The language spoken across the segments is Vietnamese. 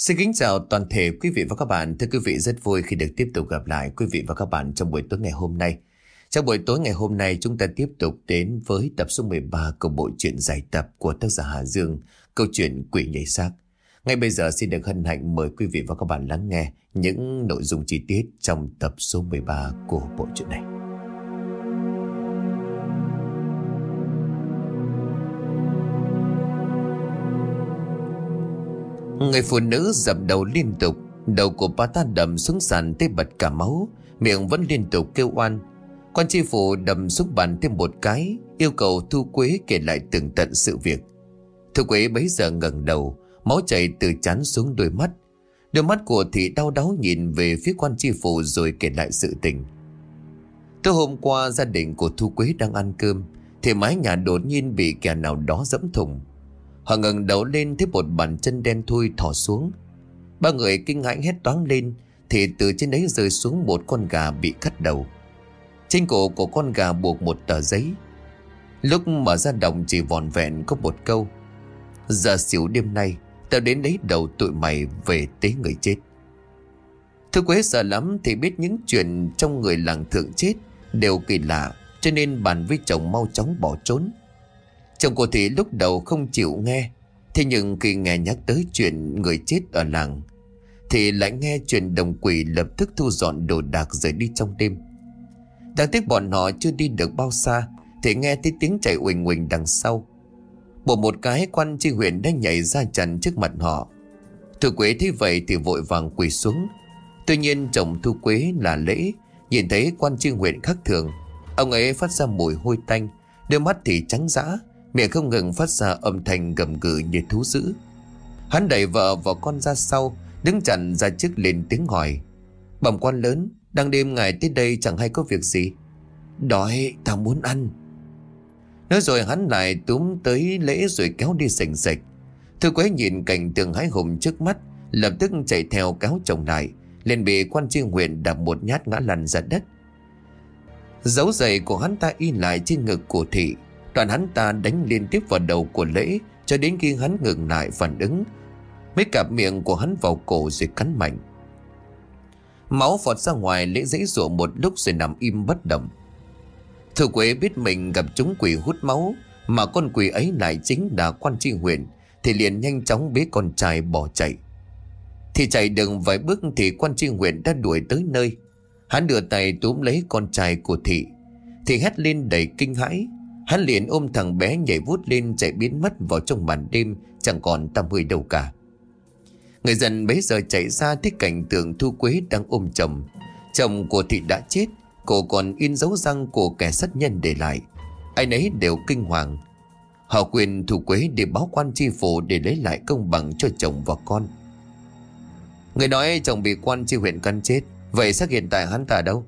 Xin kính chào toàn thể quý vị và các bạn. Thưa quý vị rất vui khi được tiếp tục gặp lại quý vị và các bạn trong buổi tối ngày hôm nay. Trong buổi tối ngày hôm nay chúng ta tiếp tục đến với tập số 13 của bộ truyện giải tập của tác giả Hà Dương, câu chuyện Quỷ nhảy xác. Ngay bây giờ xin được hân hạnh mời quý vị và các bạn lắng nghe những nội dung chi tiết trong tập số 13 của bộ truyện này. Người phụ nữ dập đầu liên tục, Đầu của bà ta đầm xuống sàn tê bật cả máu, Miệng vẫn liên tục kêu oan. Quan tri phủ đầm xuống bàn thêm một cái, Yêu cầu Thu Quế kể lại tường tận sự việc. Thu Quế bấy giờ ngẩng đầu, Máu chảy từ chán xuống đôi mắt. Đôi mắt của thị đau đớn nhìn về phía quan tri phủ rồi kể lại sự tình. Tối hôm qua gia đình của Thu Quế đang ăn cơm, Thì mái nhà đột nhiên bị kẻ nào đó dẫm thùng. Họ ngẩng đầu lên thấy một bàn chân đen thui thò xuống. Ba người kinh hãi hét toáng lên, thì từ trên đấy rơi xuống một con gà bị cắt đầu. Trên cổ của con gà buộc một tờ giấy. Lúc mở ra đồng chỉ vòn vẹn có một câu. Giờ xỉu đêm nay tao đến lấy đầu tụi mày về tế người chết. Thư Quế sợ lắm thì biết những chuyện trong người làng thượng chết đều kỳ lạ, cho nên bàn với chồng mau chóng bỏ trốn. Chồng cô Thị lúc đầu không chịu nghe. Thế nhưng khi nghe nhắc tới chuyện người chết ở làng, Thì lại nghe chuyện đồng quỷ lập tức thu dọn đồ đạc rời đi trong đêm. Đáng tiếc bọn họ chưa đi được bao xa, Thì nghe thấy tiếng chạy uỳnh uỳnh đằng sau. Bộ một cái, quan tri huyện đã nhảy ra chắn trước mặt họ. Thu Quế thấy vậy thì vội vàng quỳ xuống. Tuy nhiên chồng Thu Quế là lễ, Nhìn thấy quan tri huyện khác thường. Ông ấy phát ra mùi hôi tanh, Đôi mắt thì trắng dã. Miệng không ngừng phát ra âm thanh gầm gừ như thú dữ. Hắn đẩy vợ và con ra sau, Đứng chặn ra trước lên tiếng hỏi. Bẩm quan lớn, Đang đêm ngài tới đây chẳng hay có việc gì. Đói, tao muốn ăn. Nói rồi hắn lại túm tới lễ rồi kéo đi sành sạch Thư quế nhìn cảnh tường hái hùng trước mắt, Lập tức chạy theo kéo chồng lại, liền bị quan tri huyện đạp một nhát ngã lăn ra đất. Dấu giày của hắn ta in lại trên ngực của thị. Đoàn hắn ta đánh liên tiếp vào đầu của lễ, Cho đến khi hắn ngừng lại phản ứng, Mới cặp miệng của hắn vào cổ rồi cắn mạnh. Máu vọt ra ngoài lễ dãy rủa một lúc rồi nằm im bất động. Thư quế biết mình gặp chúng quỷ hút máu, Mà con quỷ ấy lại chính là quan tri huyện, Thì liền nhanh chóng bế con trai bỏ chạy. Thì chạy đừng vài bước thì quan tri huyện đã đuổi tới nơi. Hắn đưa tay túm lấy con trai của thị, Thì hét lên đầy kinh hãi. Hắn liền ôm thằng bé nhảy vút lên chạy biến mất vào trong màn đêm, Chẳng còn tăm hơi đâu cả. Người dân bấy giờ chạy ra thấy cảnh tượng Thu Quế đang ôm chồng Chồng của thị đã chết Cô còn in dấu răng của kẻ sát nhân để lại. Ai nấy đều kinh hoàng. Họ quyền Thu Quế để báo quan tri phủ Để lấy lại công bằng cho chồng và con. Người nói chồng bị quan tri huyện căn chết, Vậy xác hiện tại hắn ta đâu?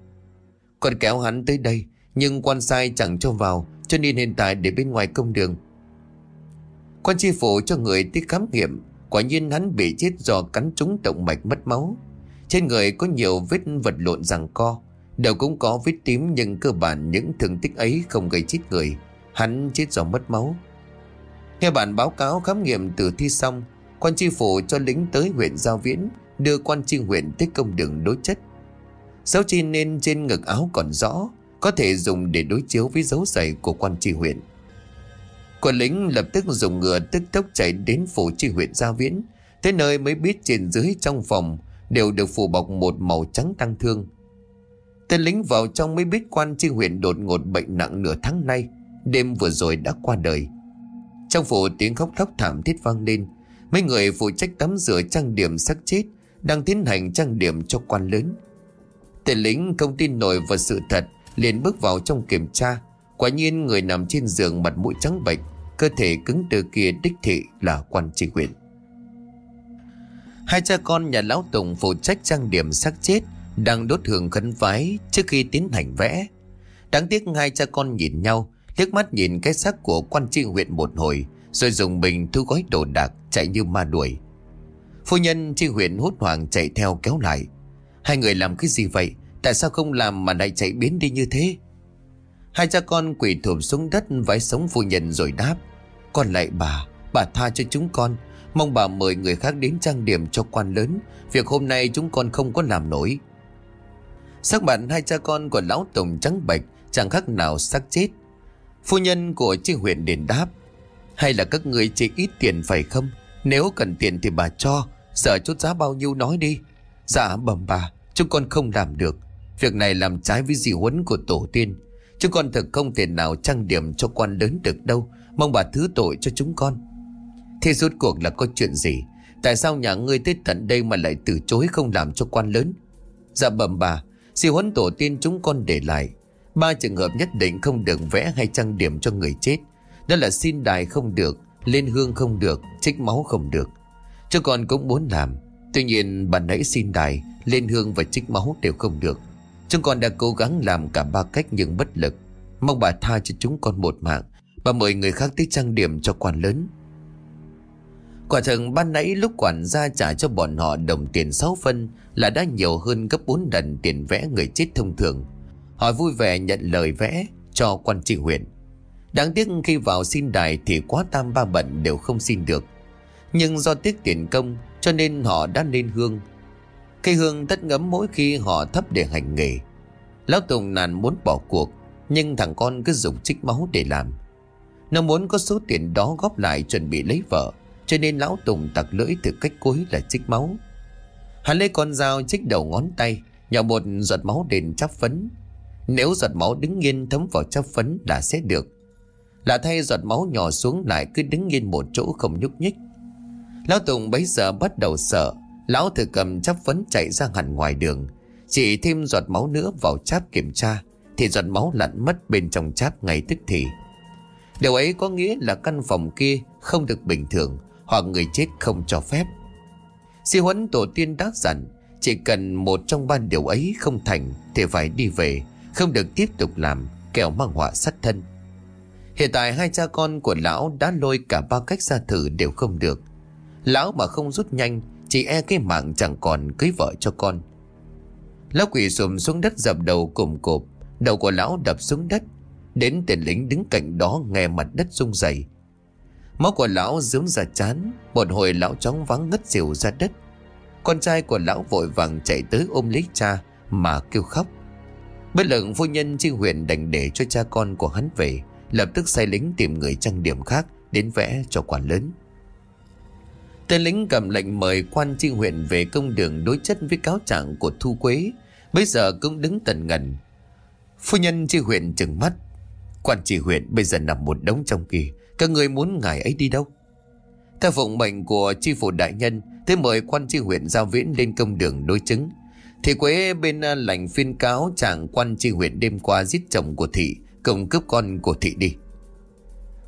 Còn kéo hắn tới đây, Nhưng quan sai chẳng cho vào cho nên hiện tại để bên ngoài công đường. Quan tri phủ cho người tới khám nghiệm, Quả nhiên hắn bị chết do cắn trúng động mạch mất máu. Trên người có nhiều vết vật lộn rằng co Đều cũng có vết tím nhưng cơ bản những thương tích ấy không gây chết người, Hắn chết do mất máu. Nghe bản báo cáo khám nghiệm tử thi xong, Quan tri phủ cho lính tới huyện Giao Viễn, Đưa quan tri huyện tới công đường đối chất. Dấu chi nên trên ngực áo còn rõ có thể dùng để đối chiếu với dấu giày của quan tri huyện. Quân lính lập tức dùng ngựa tức tốc chạy đến phủ tri huyện Gia Viễn, tới nơi mới biết trên dưới trong phòng đều được phủ bọc một màu trắng tăng thương. Tên lính vào trong mới biết quan tri huyện đột ngột bệnh nặng nửa tháng nay, đêm vừa rồi đã qua đời. Trong phủ tiếng khóc thóc thảm thiết vang lên, mấy người phụ trách tắm rửa trang điểm sắc chết đang tiến hành trang điểm cho quan lớn. Tên lính không tin nổi vào sự thật liền bước vào trong kiểm tra. Quả nhiên người nằm trên giường mặt mũi trắng bệch, cơ thể cứng từ kia đích thị là quan tri huyện. Hai cha con nhà lão tùng phụ trách trang điểm xác chết, đang đốt hương khấn vái trước khi tiến hành vẽ. Đáng tiếc hai cha con nhìn nhau, liếc mắt nhìn cái xác của quan tri huyện một hồi, rồi dùng bình thu gói đồ đạc chạy như ma đuổi. Phu nhân tri huyện hốt hoảng chạy theo kéo lại. Hai người làm cái gì vậy? Tại sao không làm mà lại chạy biến đi như thế? Hai cha con quỳ thụp xuống đất Vái sống phu nhân rồi đáp. Con lại bà Bà tha cho chúng con. Mong bà mời người khác đến trang điểm cho quan lớn. Việc hôm nay chúng con không có làm nổi. Sắc mặt hai cha con của lão Tùng trắng bệch, Chẳng khác nào xác chết. Phu nhân của chi huyện đền đáp. Hay là các người chỉ ít tiền phải không? Nếu cần tiền thì bà cho. Sợ chút giá bao nhiêu nói đi. Dạ bẩm bà, Chúng con không làm được. Việc này làm trái với dị huấn của tổ tiên. Chúng con thực không thể nào trang điểm cho quan lớn được đâu. Mong bà thứ tội cho chúng con. Thế rốt cuộc là có chuyện gì? Tại sao nhà ngươi tới tận đây mà lại từ chối không làm cho quan lớn? Dạ bẩm bà, Dị huấn tổ tiên chúng con để lại. Ba trường hợp nhất định không được vẽ hay trang điểm cho người chết. Đó là xin đài không được, Lên hương không được, Trích máu không được. Chúng con cũng muốn làm. Tuy nhiên bà nãy xin đài, Lên hương và trích máu đều không được. Chúng con đã cố gắng làm cả ba cách nhưng bất lực. Mong bà tha cho chúng con một mạng Bà mời người khác tới trang điểm cho quan lớn. Quả thật ban nãy lúc quản gia trả cho bọn họ đồng tiền 6 phân Là đã nhiều hơn gấp 4 lần tiền vẽ người chết thông thường. Họ vui vẻ nhận lời vẽ cho quan trị huyện. Đáng tiếc khi vào xin đài thì quá tam ba bận đều không xin được. Nhưng do tiếc tiền công, cho nên họ đã lên hương Cây hương tất ngấm mỗi khi họ thấp để hành nghề. Lão Tùng nàn muốn bỏ cuộc, Nhưng thằng con cứ dùng trích máu để làm. Nó muốn có số tiền đó góp lại chuẩn bị lấy vợ, Cho nên lão Tùng tặc lưỡi từ cách cuối là trích máu. Hắn lấy con dao trích đầu ngón tay Nhỏ một giọt máu đền chắp phấn. Nếu giọt máu đứng yên thấm vào chắp phấn là sẽ được. Lạ thay giọt máu nhỏ xuống lại cứ đứng yên một chỗ không nhúc nhích. Lão Tùng bấy giờ bắt đầu sợ Lão thử cầm chắp phấn chạy ra hẳn ngoài đường. Chỉ thêm giọt máu nữa vào cháp kiểm tra, Thì giọt máu lặn mất bên trong cháp ngay tức thì. Điều ấy có nghĩa là căn phòng kia không được bình thường, Hoặc người chết không cho phép. Si huấn tổ tiên đã dặn, Chỉ cần một trong ba điều ấy không thành Thì phải đi về, Không được tiếp tục làm, Kẻo mang họa sát thân. Hiện tại hai cha con của lão đã lôi cả ba cách ra thử đều không được. Lão mà không rút nhanh chỉ e cái mạng chẳng còn cưới vợ cho con. Lão quỷ sùm xuống đất dập đầu cùm cộp, Đầu của lão đập xuống đất. Đến tên lính đứng cạnh đó nghe mặt đất rung dày Máu của lão dướng ra chán, Một hồi lão chóng vắng ngất xỉu ra đất. Con trai của lão vội vàng chạy tới ôm lấy cha Mà kêu khóc. Bất lượng phu nhân chi huyền đành để cho cha con của hắn về, Lập tức sai lính tìm người trang điểm khác Đến vẽ cho quản lớn. Tên lính cầm lệnh mời quan tri huyện về công đường đối chất với cáo trạng của Thu Quế. Bây giờ cũng đứng tần ngần. Phu nhân tri huyện chừng mắt. Quan tri huyện bây giờ nằm một đống trong kỳ Các người muốn ngài ấy đi đâu? Theo phụng mệnh của tri phủ đại nhân, thế mời quan tri huyện giao viễn lên công đường đối chứng. thị Quế bên à, lành phiên cáo chàng quan tri huyện đêm qua giết chồng của thị, cùng cướp con của thị đi.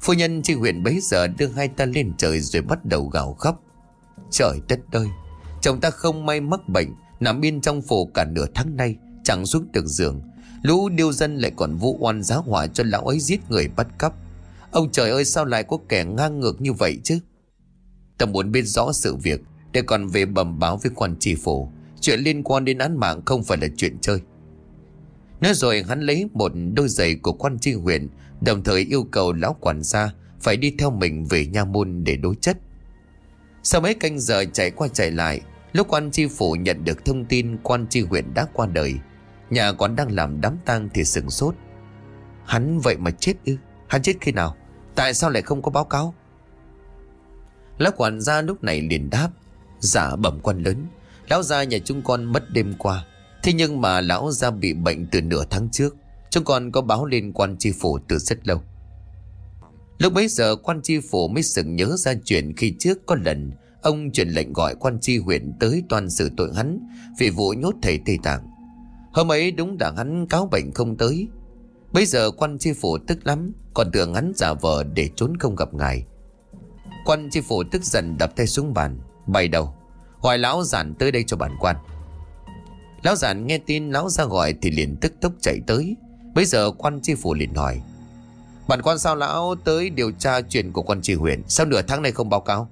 Phu nhân tri huyện bấy giờ đưa hai ta lên trời rồi bắt đầu gào khóc. Trời đất ơi, Chồng ta không may mắc bệnh, Nằm yên trong phủ cả nửa tháng nay, Chẳng xuống được giường. Lũ điêu dân lại còn vu oan giá hỏa cho lão ấy giết người bắt cóc. Ông trời ơi, sao lại có kẻ ngang ngược như vậy chứ? Ta muốn biết rõ sự việc, Để còn về bẩm báo với quan tri phủ. Chuyện liên quan đến án mạng không phải là chuyện chơi. Nói rồi hắn lấy một đôi giày của quan tri huyện, Đồng thời yêu cầu lão quản gia Phải đi theo mình về nha môn để đối chất sau mấy canh giờ chạy qua chạy lại, Lúc quan tri phủ nhận được thông tin quan tri huyện đã qua đời, Nhà còn đang làm đám tang thì sừng sốt. Hắn vậy mà chết ư? Hắn chết khi nào? Tại sao lại không có báo cáo? Lão quản gia lúc này liền đáp Dạ bẩm quan lớn, Lão gia nhà chúng con mất đêm qua. Thế nhưng mà lão gia bị bệnh từ nửa tháng trước, Chúng con có báo lên quan tri phủ từ rất lâu. Lúc bấy giờ quan tri phủ mới sừng nhớ ra chuyện khi trước có lần, Ông truyền lệnh gọi quan tri huyện tới toàn xử tội hắn Vì vụ nhốt thầy Tây Tạng. Hôm ấy đúng là hắn cáo bệnh không tới. Bây giờ quan tri phủ tức lắm, Còn tưởng hắn giả vờ để trốn không gặp ngài. Quan tri phủ tức giận đập tay xuống bàn, Bày đầu Hỏi lão giản tới đây cho bản quan. Lão giản nghe tin lão ra gọi Thì liền tức tốc chạy tới. Bây giờ quan tri phủ liền hỏi Bản quan sao lão tới điều tra chuyện của quan tri huyện Sao nửa tháng này không báo cáo?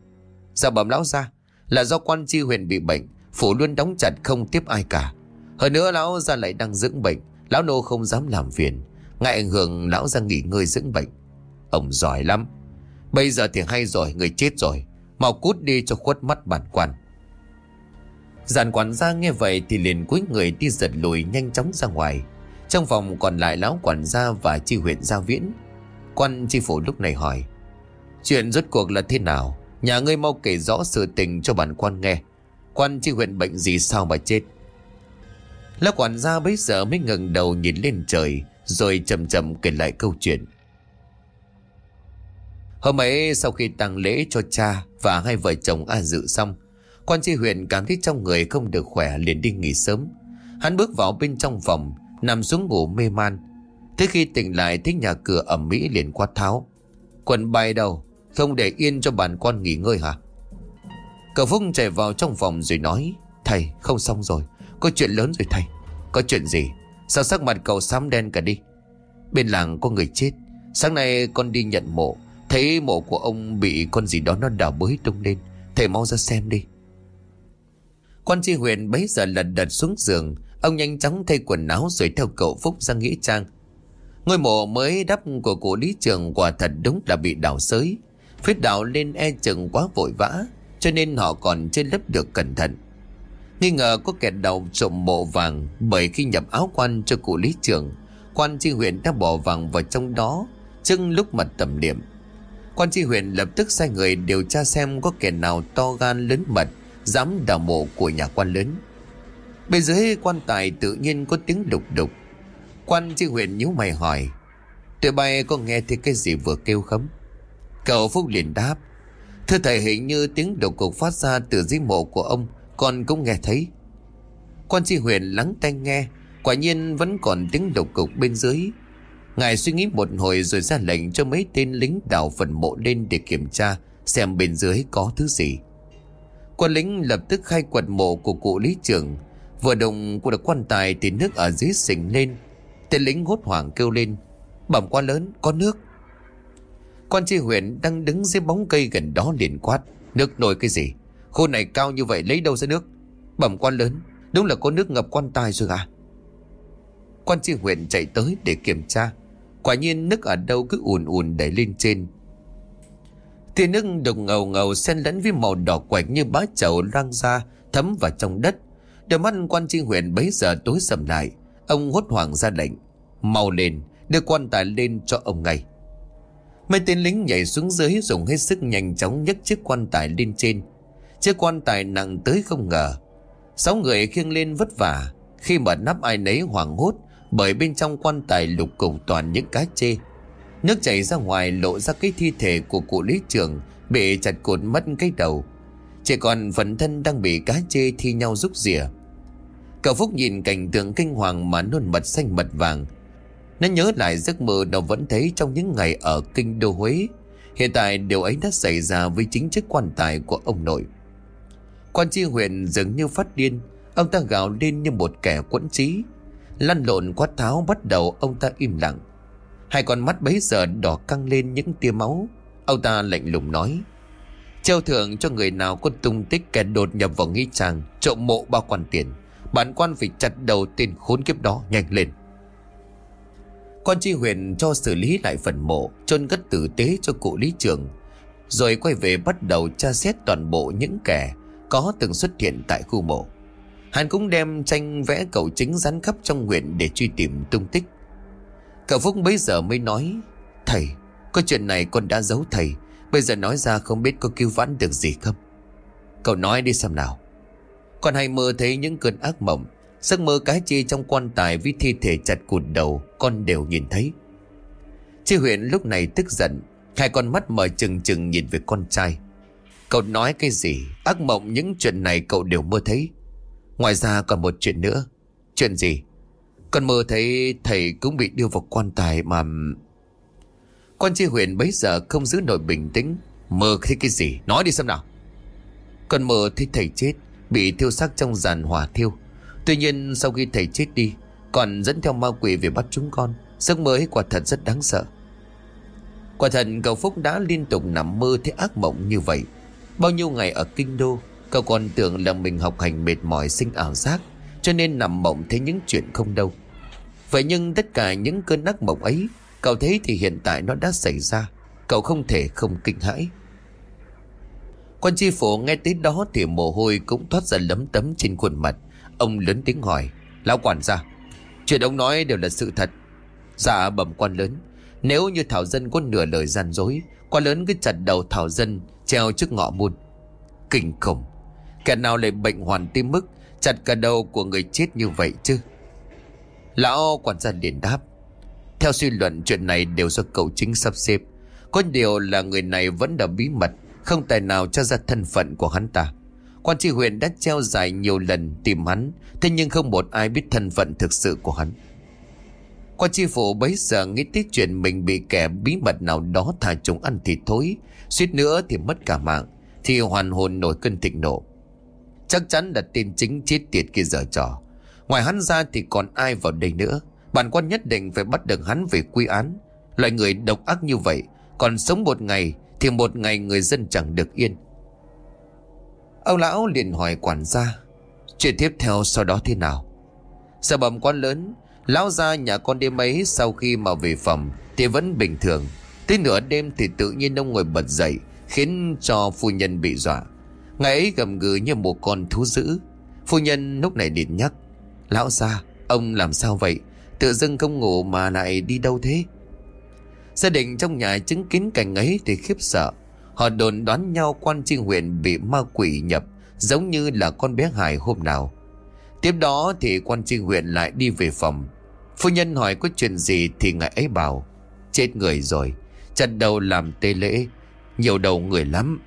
Dạ bẩm lão ra, Là do quan tri huyện bị bệnh, Phủ luôn đóng chặt không tiếp ai cả. Hơn nữa lão ra lại đang dưỡng bệnh, Lão nô không dám làm phiền. Ngại ảnh hưởng lão ra nghỉ ngơi dưỡng bệnh. Ông giỏi lắm. Bây giờ thì hay rồi, người chết rồi. Mau cút đi cho khuất mắt bản quan. Giàn quản gia nghe vậy thì liền cúi người đi giật lùi nhanh chóng ra ngoài. Trong phòng còn lại lão quản gia và chi huyện gia viễn. Quan tri phủ lúc này hỏi, Chuyện rốt cuộc là thế nào? Nhà ngươi mau kể rõ sự tình cho bản quan nghe. Quan tri huyện bệnh gì sao mà chết? Lão quản gia bấy giờ mới ngẩng đầu nhìn lên trời, Rồi chậm chậm kể lại câu chuyện. Hôm ấy sau khi tang lễ cho cha Và hai vợ chồng A Dự xong, Quan tri huyện cảm thấy trong người không được khỏe liền đi nghỉ sớm. Hắn bước vào bên trong phòng, Nằm xuống ngủ mê man. Thế khi tỉnh lại, thấy nhà cửa ẩm mỹ liền quát tháo. Quần bay đâu? Không để yên cho bản quan nghỉ ngơi hả? Cậu Phúc chạy vào trong phòng rồi nói, Thầy, không xong rồi. Có chuyện lớn rồi thầy. Có chuyện gì? Sao sắc mặt cậu xám đen cả đi? Bên làng có người chết. Sáng nay con đi nhận mộ. Thấy mộ của ông bị con gì đó nó đào bới tung lên. Thầy mau ra xem đi. Quan tri huyện bấy giờ lật đật xuống giường. Ông nhanh chóng thay quần áo rồi theo cậu Phúc ra nghĩa trang. Ngôi mộ mới đắp của cụ lý trường quả thật đúng là bị đào sới. Phết đào lên e chừng quá vội vã, Cho nên họ còn chưa lấp được cẩn thận. Nghi ngờ có kẻ đầu trộm mộ vàng, Bởi khi nhập áo quan cho cụ lý trường, Quan tri huyện đã bỏ vàng vào trong đó, Chưng lúc mặt tầm điểm Quan tri huyện lập tức sai người điều tra xem có kẻ nào to gan lớn mật, Dám đào mộ của nhà quan lớn. Bên dưới quan tài tự nhiên có tiếng đục đục. Quan chi huyện nhíu mày hỏi, Tụi bay có nghe thấy cái gì vừa kêu khấm? Cậu Phúc liền đáp, Thưa thầy, hình như tiếng đầu cục phát ra từ dưới mộ của ông, Con cũng nghe thấy Quan tri Huyền lắng tai nghe, Quả nhiên vẫn còn tiếng đầu cục bên dưới Ngài suy nghĩ một hồi rồi ra lệnh cho mấy tên lính đào phần mộ lên để kiểm tra xem bên dưới có thứ gì. Quan lính lập tức khai quật mộ của cụ lý trưởng. Vừa đồng của được quan tài thì nước ở dưới sình lên. Tên lính hốt hoảng kêu lên. Bẩm quá lớn, có nước. Quan tri huyện đang đứng dưới bóng cây gần đó liền quát. Nước nổi cái gì? Khu này cao như vậy lấy đâu ra nước? Bẩm quan lớn, đúng là có nước ngập quan tài rồi à? Quan tri huyện chạy tới để kiểm tra. Quả nhiên nước ở đâu cứ ùn ùn đẩy lên trên Tia nước đục ngầu ngầu xen lẫn với màu đỏ quạch như bá chậu răng ra thấm vào trong đất Đôi mắt quan tri huyện bấy giờ tối sầm lại Ông hốt hoảng ra lệnh, Mau lên, đưa quan tài lên cho ông ngay. Mấy tên lính nhảy xuống dưới dùng hết sức nhanh chóng nhấc chiếc quan tài lên trên. Chiếc quan tài nặng tới không ngờ. Sáu người khiêng lên vất vả. Khi mở nắp ai nấy hoảng hốt, bởi bên trong quan tài lục cục toàn những cá chê. Nước chảy ra ngoài lộ ra cái thi thể của cụ lý trưởng, Bị chặt cột mất cái đầu. Chỉ còn phần thân đang bị cá chê thi nhau rúc rỉa. Cậu Phúc nhìn cảnh tượng kinh hoàng mà nôn mật xanh mật vàng. Nó nhớ lại giấc mơ nó vẫn thấy trong những ngày ở kinh đô Huế. Hiện tại điều ấy đã xảy ra với chính chiếc quan tài của ông nội. Quan tri huyện dường như phát điên, Ông ta gào lên như một kẻ quẫn trí. Lăn lộn quát tháo bắt đầu ông ta im lặng. Hai con mắt bấy giờ đỏ căng lên những tia máu. Ông ta lạnh lùng nói, Treo thưởng cho người nào có tung tích kẻ đột nhập vào nghi trang Trộm mộ bao quan tiền. Bản quan phải chặt đầu tên khốn kiếp đó nhanh lên Quan tri huyện cho xử lý lại phần mộ chôn cất tử tế cho cụ lý trường Rồi quay về bắt đầu tra xét toàn bộ những kẻ Có từng xuất hiện tại khu mộ Hắn cũng đem tranh vẽ cậu chính rắn khắp trong huyện để truy tìm tung tích. Cậu Phúc bấy giờ mới nói, Thầy, có chuyện này con đã giấu thầy, bây giờ nói ra không biết có cứu vãn được gì không? Cậu nói đi xem nào. Con hay mơ thấy những cơn ác mộng, giấc mơ cái chi trong quan tài với thi thể chặt cụt đầu, con đều nhìn thấy. Chi huyện lúc này tức giận, hai con mắt mở chừng chừng nhìn về con trai. Cậu nói cái gì? Ác mộng những chuyện này cậu đều mơ thấy. Ngoài ra còn một chuyện nữa Chuyện gì Con mơ thấy thầy cũng bị đưa vào quan tài mà Quan chi huyện bấy giờ không giữ nổi bình tĩnh Mơ thấy cái gì Nói đi xem nào Con mơ thấy thầy chết Bị thiêu xác trong giàn hỏa thiêu. Tuy nhiên, sau khi thầy chết đi, Còn dẫn theo ma quỷ về bắt chúng con. Giấc mơ ấy quả thật rất đáng sợ. Quả thật cậu Phúc đã liên tục nằm mơ thấy ác mộng như vậy. Bao nhiêu ngày ở kinh đô, Cậu còn tưởng là mình học hành mệt mỏi, sinh ảo giác, Cho nên nằm mộng thấy những chuyện không đâu. Vậy nhưng tất cả những cơn ác mộng ấy, Cậu thấy thì hiện tại nó đã xảy ra. Cậu không thể không kinh hãi. Quan tri phủ nghe tới đó thì mồ hôi cũng thoát ra lấm tấm trên khuôn mặt. Ông lớn tiếng hỏi. Lão quản gia, chuyện ông nói đều là sự thật. Dạ bẩm quan lớn. Nếu như Thảo Dân có nửa lời gian dối, quan lớn cứ chặt đầu Thảo Dân treo trước ngọ môn. Kinh khủng. Kẻ nào lại bệnh hoàn tim mức, chặt cả đầu của người chết như vậy chứ? Lão quản gia liền đáp. Theo suy luận chuyện này đều do cậu chính sắp xếp. Có điều là người này vẫn là bí mật, không tài nào cho ra thân phận của hắn ta. Quan tri huyện đã treo dài nhiều lần tìm hắn, thế nhưng không một ai biết thân phận thực sự của hắn. Quan tri phủ bấy giờ nghĩ tới chuyện mình bị kẻ bí mật nào đó thả chúng ăn thịt thối, suýt nữa thì mất cả mạng, thì hoàn hồn nổi cơn thịnh nộ. Chắc chắn là tên chính chết tiệt kia giờ trò. Ngoài hắn ra thì còn ai vào đây nữa. Bản quan nhất định phải bắt được hắn về quy án. Loại người độc ác như vậy, còn sống một ngày thì một ngày người dân chẳng được yên. Ông lão liền hỏi quản gia, chuyện tiếp theo sau đó thế nào? Sợ bẩm quan lớn, lão ra nhà con đêm ấy sau khi mà về phòng thì vẫn bình thường. Tới nửa đêm thì tự nhiên ông ngồi bật dậy, khiến cho phu nhân bị dọa. Ngày ấy gầm gừ như một con thú dữ. Phu nhân lúc này điện nhắc, lão ra, ông làm sao vậy? Tự dưng không ngủ mà lại đi đâu thế Gia đình trong nhà chứng kiến cảnh ấy thì khiếp sợ Họ đồn đoán nhau quan tri huyện bị ma quỷ nhập Giống như là con bé Hải hôm nào Tiếp đó thì quan tri huyện lại đi về phòng Phu nhân hỏi có chuyện gì thì ngài ấy bảo Chết người rồi Chặt đầu làm tê lễ Nhiều đầu người lắm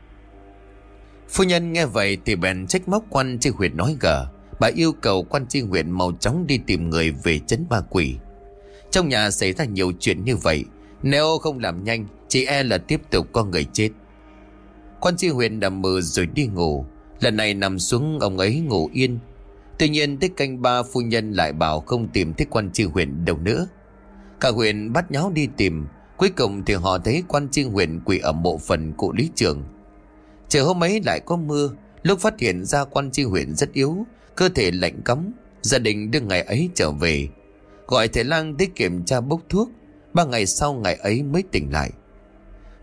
Phu nhân nghe vậy thì bèn trách móc quan tri huyện nói gở, Bà yêu cầu quan tri huyện mau chóng đi tìm người về chấn ma quỷ. Trong nhà xảy ra nhiều chuyện như vậy. Nếu không làm nhanh, chỉ e là tiếp tục có người chết. Quan tri Huyền đầm mờ rồi đi ngủ. Lần này nằm xuống ông ấy ngủ yên. Tuy nhiên tới canh ba phu nhân lại bảo không tìm thấy quan tri Huyền đâu nữa. Cả Huyền bắt nháo đi tìm. Cuối cùng thì họ thấy quan tri Huyền quỳ ở mộ phần cụ lý trường. Trời hôm ấy lại có mưa. Lúc phát hiện ra quan tri Huyền rất yếu Cơ thể lạnh cấm, Gia đình đưa ngày ấy trở về Gọi thầy lang tới kiểm tra bốc thuốc Ba ngày sau ngày ấy mới tỉnh lại.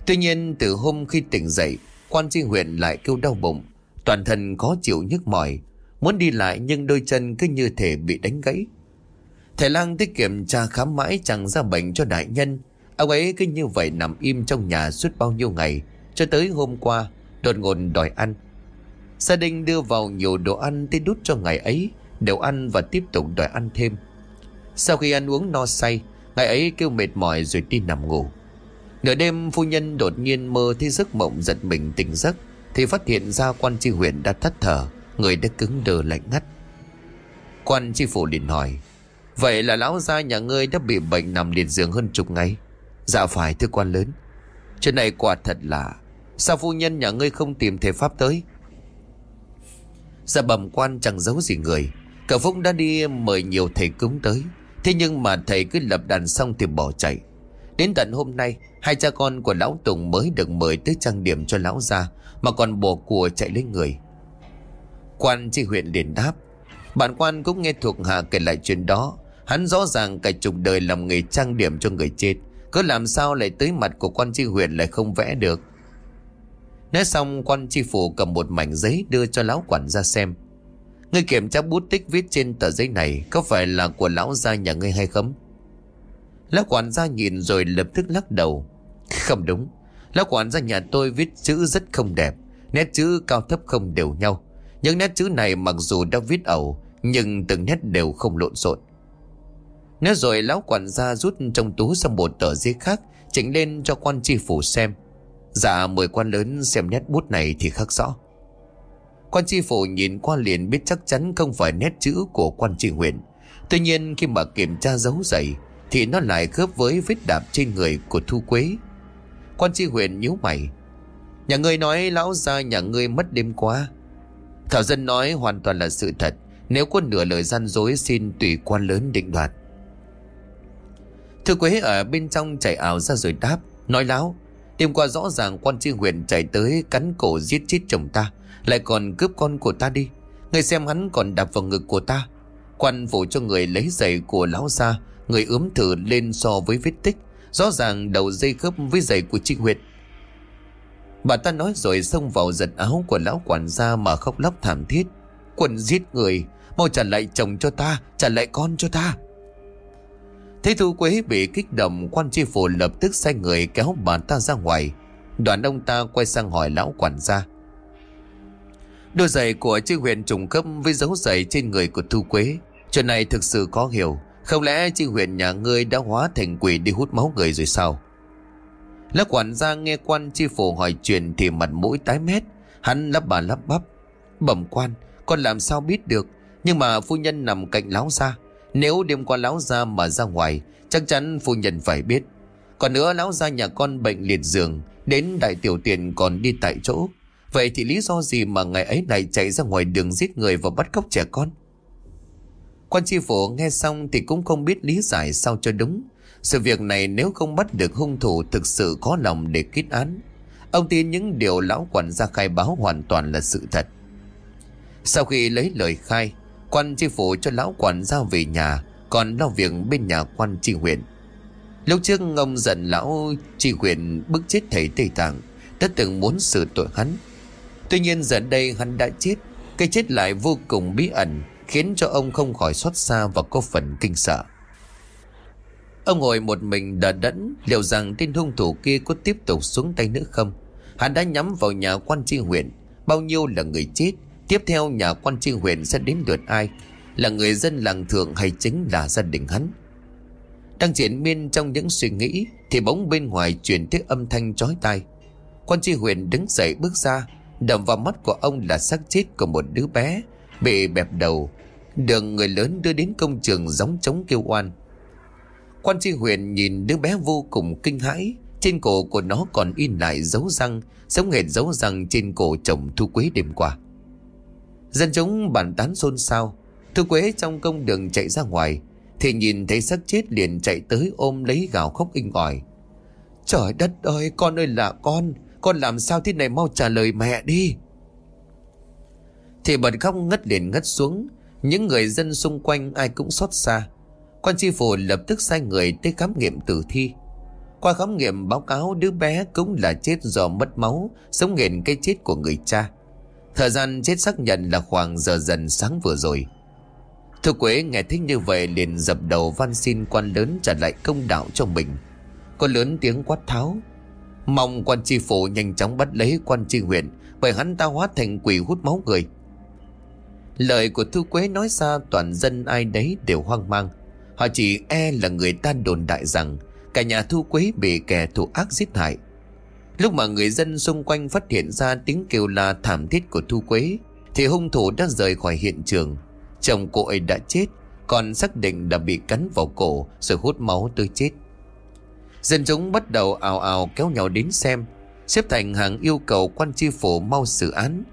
Tuy nhiên, từ hôm khi tỉnh dậy, Quan tri huyện lại kêu đau bụng. Toàn thân khó chịu nhức mỏi, Muốn đi lại nhưng đôi chân cứ như thể bị đánh gãy. Thầy lang tới kiểm tra khám mãi chẳng ra bệnh cho đại nhân. Ông ấy cứ như vậy nằm im trong nhà suốt bao nhiêu ngày, Cho tới hôm qua, Đột ngột đòi ăn. Gia đình đưa vào nhiều đồ ăn tới đút cho ngày ấy, Đều ăn và tiếp tục đòi ăn thêm. Sau khi ăn uống no say Ngày ấy kêu mệt mỏi rồi đi nằm ngủ. Nửa đêm, phu nhân đột nhiên mơ thấy giấc mộng giật mình tỉnh giấc, Thì phát hiện ra quan tri huyện đã thất thở Người đã cứng đờ lạnh ngắt. Quan tri phủ liền hỏi, Vậy là lão gia nhà ngươi đã bị bệnh nằm liệt giường hơn chục ngày? Dạ phải, thưa quan lớn. Chuyện này quả thật là, Sao phu nhân nhà ngươi không tìm thể pháp tới? Dạ bẩm quan chẳng giấu gì người, cả Phúc đã đi mời nhiều thầy cúng tới. Thế nhưng mà thầy cứ lập đàn xong thì bỏ chạy. Đến tận hôm nay, Hai cha con của lão Tùng mới được mời tới trang điểm cho lão ra, Mà còn bỏ của chạy lấy người. Quan tri huyện liền đáp, Bản quan cũng nghe thuộc hạ kể lại chuyện đó. Hắn rõ ràng cả chục đời làm nghề trang điểm cho người chết, Cứ làm sao lại tới mặt của quan tri huyện lại không vẽ được? Nói xong, quan tri phủ cầm một mảnh giấy đưa cho lão quản ra xem. Ngươi kiểm tra bút tích viết trên tờ giấy này có phải là của lão gia nhà ngươi hay không? Lão quản gia nhìn rồi lập tức lắc đầu. Không đúng. Lão quản gia nhà tôi viết chữ rất không đẹp. Nét chữ cao thấp không đều nhau. Những nét chữ này mặc dù đã viết ẩu, nhưng từng nét đều không lộn xộn. Nói rồi lão quản gia rút trong túi ra một tờ giấy khác, chỉnh lên cho quan tri phủ xem. Dạ mời quan lớn xem nét bút này thì khắc rõ Quan tri phủ nhìn qua liền biết chắc chắn không phải nét chữ của quan tri huyện. Tuy nhiên khi mà kiểm tra dấu giày Thì nó lại khớp với vết đạp trên người của Thu Quế. Quan tri huyện nhíu mày. Nhà ngươi nói lão gia nhà ngươi mất đêm qua. Thảo dân nói hoàn toàn là sự thật. Nếu có nửa lời gian dối, xin tùy quan lớn định đoạt. Thư Quế ở bên trong chảy ảo ra rồi đáp. Nói láo, Đêm qua rõ ràng quan tri huyện chạy tới cắn cổ giết chết chồng ta. Lại còn cướp con của ta đi Người xem hắn còn đạp vào ngực của ta Quan phủ cho người lấy giày của lão ra Người ướm thử lên so với vết tích Rõ ràng đầu dây khớp với giày của Trinh Huyệt Bà ta nói rồi xông vào giật áo của lão quản gia mà khóc lóc thảm thiết. Quân giết người, mau trả lại chồng cho ta, trả lại con cho ta. Thấy Thu Quế bị kích động, quan tri phủ lập tức sai người kéo bà ta ra ngoài. Đoàn ông ta quay sang hỏi lão quản gia. Đôi giày của chi huyện trùng khớp với dấu giày trên người của Thu Quế. Chuyện này thực sự khó hiểu. Không lẽ chi huyện nhà ngươi đã hóa thành quỷ đi hút máu người rồi sao? Lão quản gia nghe quan chi phủ hỏi chuyện thì mặt mũi tái mét. Hắn lắp bà lắp bắp. Bẩm quan, con làm sao biết được. Nhưng mà phu nhân nằm cạnh lão gia. Nếu đêm qua lão gia mà ra ngoài, chắc chắn phu nhân phải biết. Còn nữa lão gia nhà con bệnh liệt giường, đến đại tiểu tiền còn đi tại chỗ. Vậy thì lý do gì mà ngày ấy lại chạy ra ngoài đường giết người và bắt cóc trẻ con? Quan tri phủ nghe xong thì cũng không biết lý giải sao cho đúng. Sự việc này nếu không bắt được hung thủ thực sự khó lòng để kết án. Ông tin những điều lão quản gia khai báo hoàn toàn là sự thật. Sau khi lấy lời khai, quan tri phủ cho lão quản gia về nhà, còn lo việc bên nhà quan tri huyện. Lúc trước ông giận lão tri huyện bức chết thầy Tây Tạng, đã từng muốn xử tội hắn. Tuy nhiên giờ đây hắn đã chết, cái chết lại vô cùng bí ẩn, khiến cho ông không khỏi xót xa và có phần kinh sợ. Ông ngồi một mình đờ đẫn liệu rằng tên hung thủ kia có tiếp tục xuống tay nữa không. Hắn đã nhắm vào nhà quan tri huyện, bao nhiêu là người chết, tiếp theo nhà quan tri huyện sẽ đến lượt ai, là người dân làng thượng hay chính là gia đình hắn. Đang triển miên trong những suy nghĩ thì bỗng bên ngoài truyền tới âm thanh chói tai. Quan tri huyện đứng dậy bước ra, đầm vào mắt của ông là xác chết của một đứa bé bị bẹp đầu, được người lớn đưa đến công trường giống trống kêu oan. Quan tri huyện nhìn đứa bé vô cùng kinh hãi, trên cổ của nó còn in lại dấu răng, giống hệt dấu răng trên cổ chồng Thu Quế đêm qua. Dân chúng bàn tán xôn xao, Thu Quế trong công đường chạy ra ngoài, thì nhìn thấy xác chết liền chạy tới ôm lấy gào khóc inh ỏi. Trời đất ơi, con ơi là con, con làm sao thế này mau trả lời mẹ đi. Thì bật khóc ngất liền ngất xuống, những người dân xung quanh ai cũng xót xa. Quan tri phủ lập tức sai người tới khám nghiệm tử thi. Qua khám nghiệm báo cáo đứa bé cũng là chết do mất máu, sống nghền cái chết của người cha. Thời gian chết xác nhận là khoảng giờ dần sáng vừa rồi. Thư Quế nghe thích như vậy liền dập đầu van xin quan lớn trả lại công đạo cho mình. con lớn tiếng quát tháo. Mong quan tri phủ nhanh chóng bắt lấy quan tri huyện, bởi hắn ta hóa thành quỷ hút máu người. Lời của Thư Quế nói ra, toàn dân ai đấy đều hoang mang. Họ chỉ e là người ta đồn đại rằng, cả nhà Thu Quế bị kẻ thù ác giết hại. Lúc mà người dân xung quanh phát hiện ra tiếng kêu la thảm thiết của Thu Quế, thì hung thủ đã rời khỏi hiện trường. Chồng cô ấy đã chết, còn xác định đã bị cắn vào cổ, rồi hút máu tới chết. Dân chúng bắt đầu ào ào kéo nhau đến xem, xếp thành hàng yêu cầu quan tri phủ mau xử án,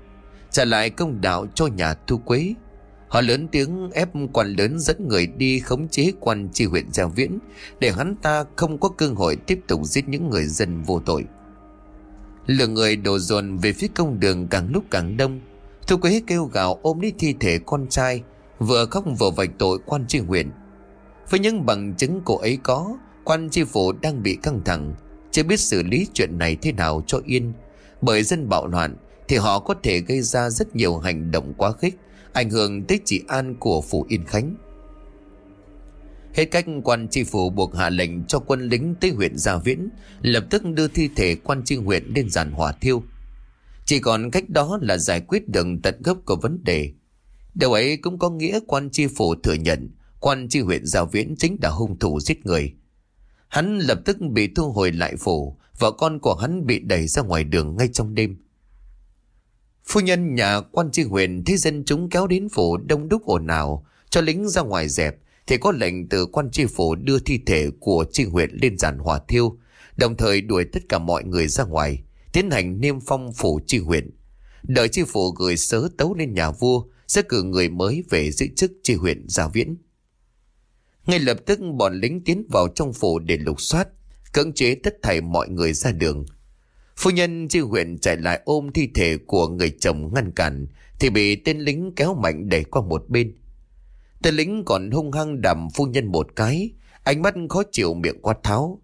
trả lại công đạo cho nhà thu quế. Họ lớn tiếng ép quan lớn dẫn người đi khống chế quan tri huyện gia viễn, để hắn ta không có cơ hội tiếp tục giết những người dân vô tội. Lượng người đổ dồn về phía công đường càng lúc càng đông thu quế kêu gào ôm lấy thi thể con trai, vừa khóc vừa vạch tội quan tri huyện. Với những bằng chứng cô ấy có quan tri phủ đang bị căng thẳng chưa biết xử lý chuyện này thế nào cho yên bởi dân bạo loạn thì họ có thể gây ra rất nhiều hành động quá khích, ảnh hưởng tới trị an của phủ Yên Khánh. Hết cách quan tri phủ buộc hạ lệnh cho quân lính tới huyện Gia Viễn, lập tức đưa thi thể quan tri huyện lên giàn hỏa thiêu. Chỉ còn cách đó là giải quyết được tận gốc của vấn đề. Điều ấy cũng có nghĩa quan tri phủ thừa nhận quan tri huyện Gia Viễn chính là hung thủ giết người. Hắn lập tức bị thu hồi lại phủ, vợ con của hắn bị đẩy ra ngoài đường ngay trong đêm. Phu nhân nhà quan tri huyện thấy dân chúng kéo đến phủ đông đúc ồn ào, cho lính ra ngoài dẹp, thì có lệnh từ quan tri phủ đưa thi thể của tri huyện lên giàn hỏa thiêu, đồng thời đuổi tất cả mọi người ra ngoài, tiến hành niêm phong phủ tri huyện. Đợi tri phủ gửi sớ tấu lên nhà vua, sẽ cử người mới về giữ chức tri huyện Gia Viễn. Ngay lập tức bọn lính tiến vào trong phủ để lục soát, cưỡng chế tất thảy mọi người ra đường. Phu nhân chi huyện chạy lại ôm thi thể của người chồng ngăn cản thì bị tên lính kéo mạnh đẩy qua một bên. Tên lính còn hung hăng đầm phu nhân một cái, ánh mắt khó chịu miệng quát tháo.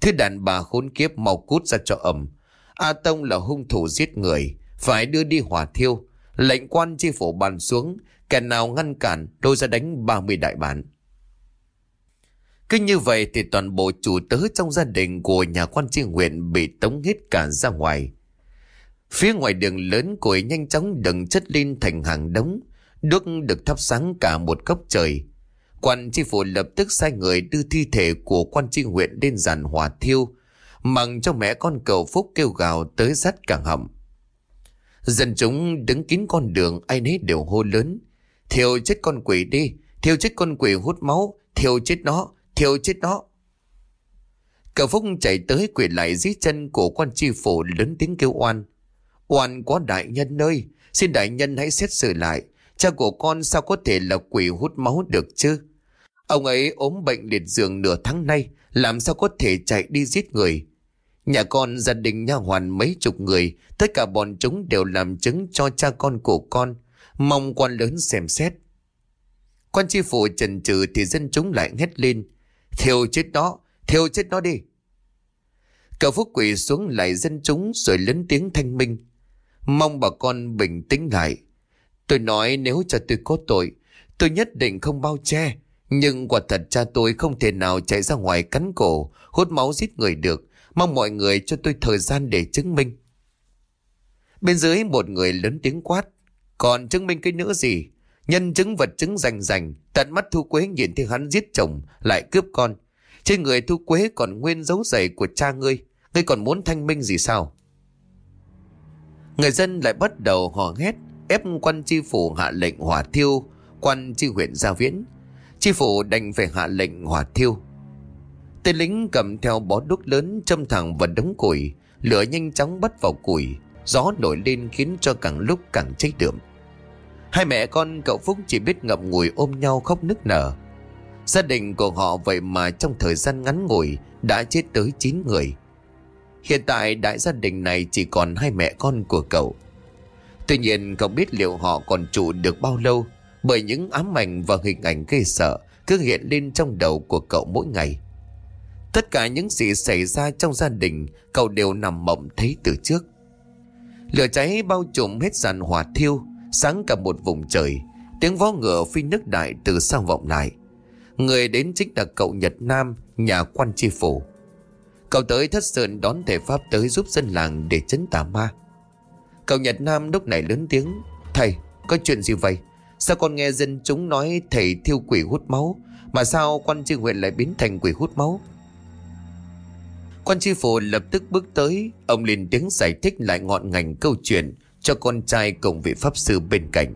Thứ đàn bà khốn kiếp mau cút ra cho ẩm. A Tông là hung thủ giết người, phải đưa đi hỏa thiêu. Lệnh quan chi phủ bàn xuống, kẻ nào ngăn cản, đôi ra đánh 30 đại bản. Cứ như vậy thì toàn bộ chủ tớ trong gia đình của nhà quan tri huyện bị tống hết cả ra ngoài. Phía ngoài đường lớn củi nhanh chóng đựng chất lên thành hàng đống, đuốc được thắp sáng cả một góc trời. Quan tri phủ lập tức sai người đưa thi thể của quan tri huyện lên giàn hỏa thiêu, mặng cho mẹ con cầu phúc kêu gào tới rắt cả họng. Dân chúng đứng kín con đường ai nấy đều hô lớn. Thiêu chết con quỷ đi, thiêu chết con quỷ hút máu, thiêu chết nó, thiêu chết nó. Cờ Phúc chạy tới quỳ lại dưới chân của quan tri phủ lớn tiếng kêu oan. Oan quá đại nhân ơi, xin đại nhân hãy xét xử lại. Cha của con sao có thể là quỷ hút máu được chứ? Ông ấy ốm bệnh liệt giường nửa tháng nay, làm sao có thể chạy đi giết người? Nhà con gia đình nha hoàn mấy chục người, tất cả bọn chúng đều làm chứng cho cha con của con. Mong quan lớn xem xét. Quan tri phủ trần trừ thì dân chúng lại hét lên. Thiêu chết nó, thiêu chết nó đi. Cậu Phúc quỷ xuống lại dân chúng rồi lớn tiếng thanh minh. Mong bà con bình tĩnh lại. Tôi nói nếu cho tôi có tội, tôi nhất định không bao che. Nhưng quả thật cha tôi không thể nào chạy ra ngoài cắn cổ, hút máu giết người được. Mong mọi người cho tôi thời gian để chứng minh. Bên dưới một người lớn tiếng quát. Còn chứng minh cái nữa gì? Nhân chứng vật chứng rành rành, tận mắt Thu Quế nhìn thấy hắn giết chồng, lại cướp con. Trên người Thu Quế còn nguyên dấu giày của cha ngươi, ngươi còn muốn thanh minh gì sao? Người dân lại bắt đầu hò hét, ép quan chi phủ hạ lệnh hỏa thiêu, quan chi huyện Gia Viễn. Chi phủ đành phải hạ lệnh hỏa thiêu. Tên lính cầm theo bó đuốc lớn châm thẳng vào đống củi, lửa nhanh chóng bắt vào củi, gió nổi lên khiến cho càng lúc càng cháy đượm. Hai mẹ con cậu Phúc chỉ biết ngậm ngùi ôm nhau khóc nức nở. Gia đình của họ vậy mà trong thời gian ngắn ngủi đã chết tới 9 người. Hiện tại đại gia đình này chỉ còn hai mẹ con của cậu. Tuy nhiên không biết liệu họ còn trụ được bao lâu, bởi những ám ảnh và hình ảnh gây sợ cứ hiện lên trong đầu của cậu mỗi ngày. Tất cả những gì xảy ra trong gia đình, cậu đều nằm mộng thấy từ trước. Lửa cháy bao trùm hết sàn hỏa thiêu sáng cả một vùng trời, tiếng vó ngựa phi nước đại từ sau vọng lại. Người đến chính là cậu nhật nam, nhà quan tri phủ. Cậu tới thất sơn đón thể pháp tới giúp dân làng để chấn tà ma. Cậu nhật nam lúc này lớn tiếng, thầy, có chuyện gì vậy? Sao con nghe dân chúng nói thầy thiêu quỷ hút máu, mà sao quan tri huyện lại biến thành quỷ hút máu? Quan tri phủ lập tức bước tới, ông lên tiếng giải thích lại ngọn ngành câu chuyện cho con trai cùng vị pháp sư bên cạnh.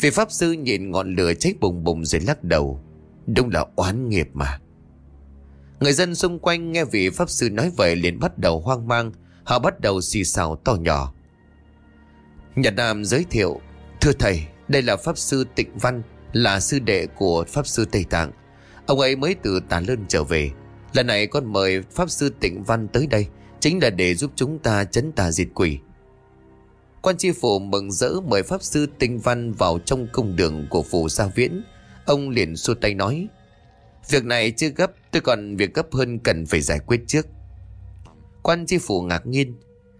Vị pháp sư nhìn ngọn lửa cháy bùng bùng rồi lắc đầu. Đúng là oán nghiệp mà. Người dân xung quanh nghe vị pháp sư nói vậy liền bắt đầu hoang mang. Họ bắt đầu xì xào to nhỏ. Nhật Nam giới thiệu. Thưa thầy, đây là pháp sư Tịnh Văn, là sư đệ của pháp sư Tây Tạng. Ông ấy mới từ Tà Lơn trở về. Lần này con mời pháp sư Tịnh Văn tới đây chính là để giúp chúng ta chấn tà diệt quỷ. Quan tri phủ mừng rỡ mời Pháp Sư Tinh Văn vào trong cung đường của phủ Gia Viễn. Ông liền xua tay nói. Việc này chưa gấp, tôi còn việc gấp hơn cần phải giải quyết trước. Quan tri phủ ngạc nhiên.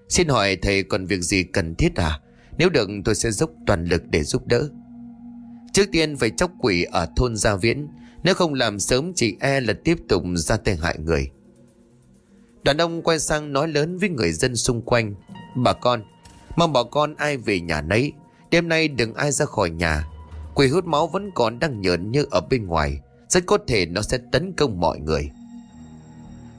Xin hỏi thầy còn việc gì cần thiết à? Nếu được tôi sẽ dốc toàn lực để giúp đỡ. Trước tiên phải chóc quỷ ở thôn Gia Viễn. Nếu không làm sớm chị e là tiếp tục ra tay hại người. Đàn ông quay sang nói lớn với người dân xung quanh. Bà con, Mong bà con ai về nhà nấy. Đêm nay đừng ai ra khỏi nhà. Quỷ hút máu vẫn còn đang nhợn như ở bên ngoài. Rất có thể nó sẽ tấn công mọi người.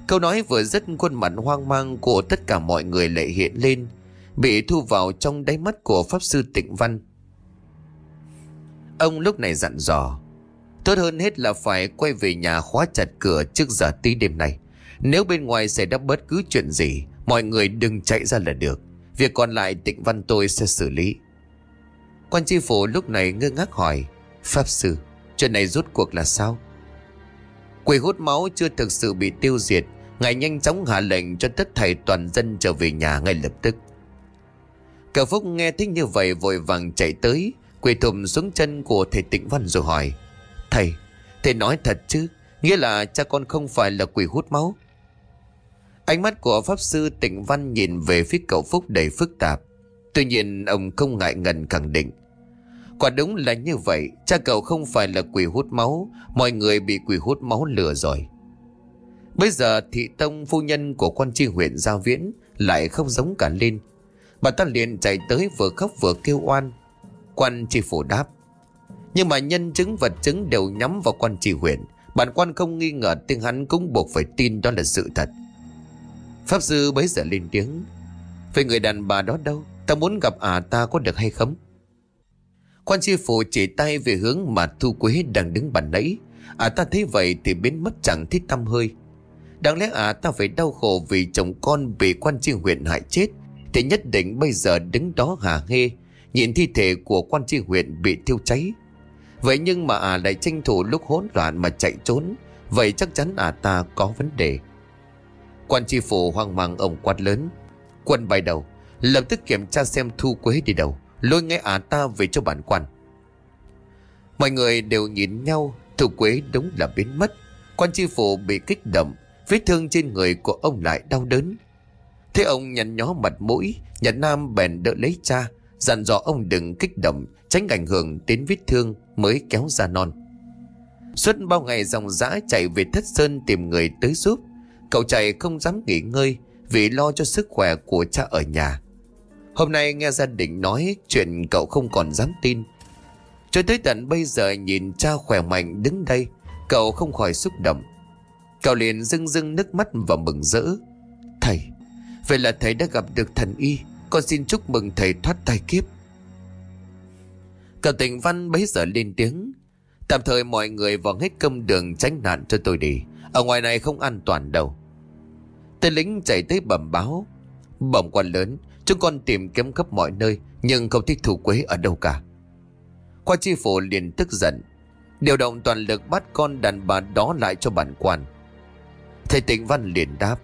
Câu nói vừa dứt, khuôn mặt hoang mang của tất cả mọi người lại hiện lên, Bị thu vào trong đáy mắt của Pháp Sư Tịnh Văn. Ông lúc này dặn dò, Tốt hơn hết là phải quay về nhà khóa chặt cửa trước giờ tí đêm này. Nếu bên ngoài xảy ra bất cứ chuyện gì, Mọi người đừng chạy ra là được. Việc còn lại tịnh văn tôi sẽ xử lý. Quan tri phủ lúc này ngơ ngác hỏi Pháp sư Chuyện này rút cuộc là sao? Quỷ hút máu chưa thực sự bị tiêu diệt Ngài nhanh chóng hạ lệnh cho tất thầy toàn dân trở về nhà ngay lập tức. Cậu Phúc nghe thích như vậy vội vàng chạy tới Quỳ thùm xuống chân của thầy Tịnh Văn rồi hỏi Thầy, thầy nói thật chứ? Nghĩa là cha con không phải là quỷ hút máu? Ánh mắt của Pháp Sư Tịnh Văn nhìn về phía cậu Phúc đầy phức tạp. Tuy nhiên ông không ngại ngần khẳng định. Quả đúng là như vậy, cha cậu không phải là quỷ hút máu, mọi người bị quỷ hút máu lừa rồi. Bây giờ thị tông phu nhân của quan tri huyện Giao Viễn lại không giống cả lên. Bà ta liền chạy tới vừa khóc vừa kêu oan. Quan tri phủ đáp. Nhưng mà nhân chứng vật chứng đều nhắm vào quan tri huyện. Bản quan không nghi ngờ tiếng hắn cũng buộc phải tin đó là sự thật. Pháp sư bấy giờ lên tiếng. Về người đàn bà đó đâu? Ta muốn gặp ả à ta có được hay không? Quan tri phủ chỉ tay về hướng mà Thu Quế đang đứng bàn nãy. Ả à ta thấy vậy thì biến mất chẳng thích tâm hơi. Đáng lẽ ả à ta phải đau khổ vì chồng con bị quan tri huyện hại chết. Thì nhất định bây giờ đứng đó hả hê. Nhìn thi thể của quan tri huyện bị thiêu cháy. Vậy nhưng mà ả lại tranh thủ lúc hỗn loạn mà chạy trốn. Vậy chắc chắn ả ta có vấn đề. Quan tri phủ hoang mang ông quát lớn. Quân bay đầu. Lập tức kiểm tra xem Thu Quế đi đâu. Lôi ngay ả à ta về cho bản quan. Mọi người đều nhìn nhau, Thu Quế đúng là biến mất. Quan tri phủ bị kích động, Vết thương trên người của ông lại đau đớn. Thế ông nhăn nhó mặt mũi, Nhật Nam bèn đỡ lấy cha, Dặn dò ông đừng kích động, Tránh ảnh hưởng đến vết thương Mới kéo ra non. Suốt bao ngày dòng dã chạy về thất sơn Tìm người tới giúp. Cậu chạy không dám nghỉ ngơi Vì lo cho sức khỏe của cha ở nhà Hôm nay nghe gia đình nói chuyện cậu không còn dám tin. Cho tới tận bây giờ nhìn cha khỏe mạnh đứng đây, cậu không khỏi xúc động. Cậu liền rưng rưng nước mắt và mừng rỡ. Thầy, vậy là thầy đã gặp được thần y, con xin chúc mừng thầy thoát tai kiếp. Cậu tỉnh văn bấy giờ lên tiếng. Tạm thời mọi người vào hết công đường tránh nạn cho tôi đi. Ở ngoài này không an toàn đâu. Tên lính chạy tới bẩm báo. Bẩm quan lớn, Chúng con tìm kiếm khắp mọi nơi Nhưng không thích thủ quế ở đâu cả. Qua chi phủ liền tức giận Điều động toàn lực bắt con đàn bà đó lại cho bản quan. Thầy tịnh văn liền đáp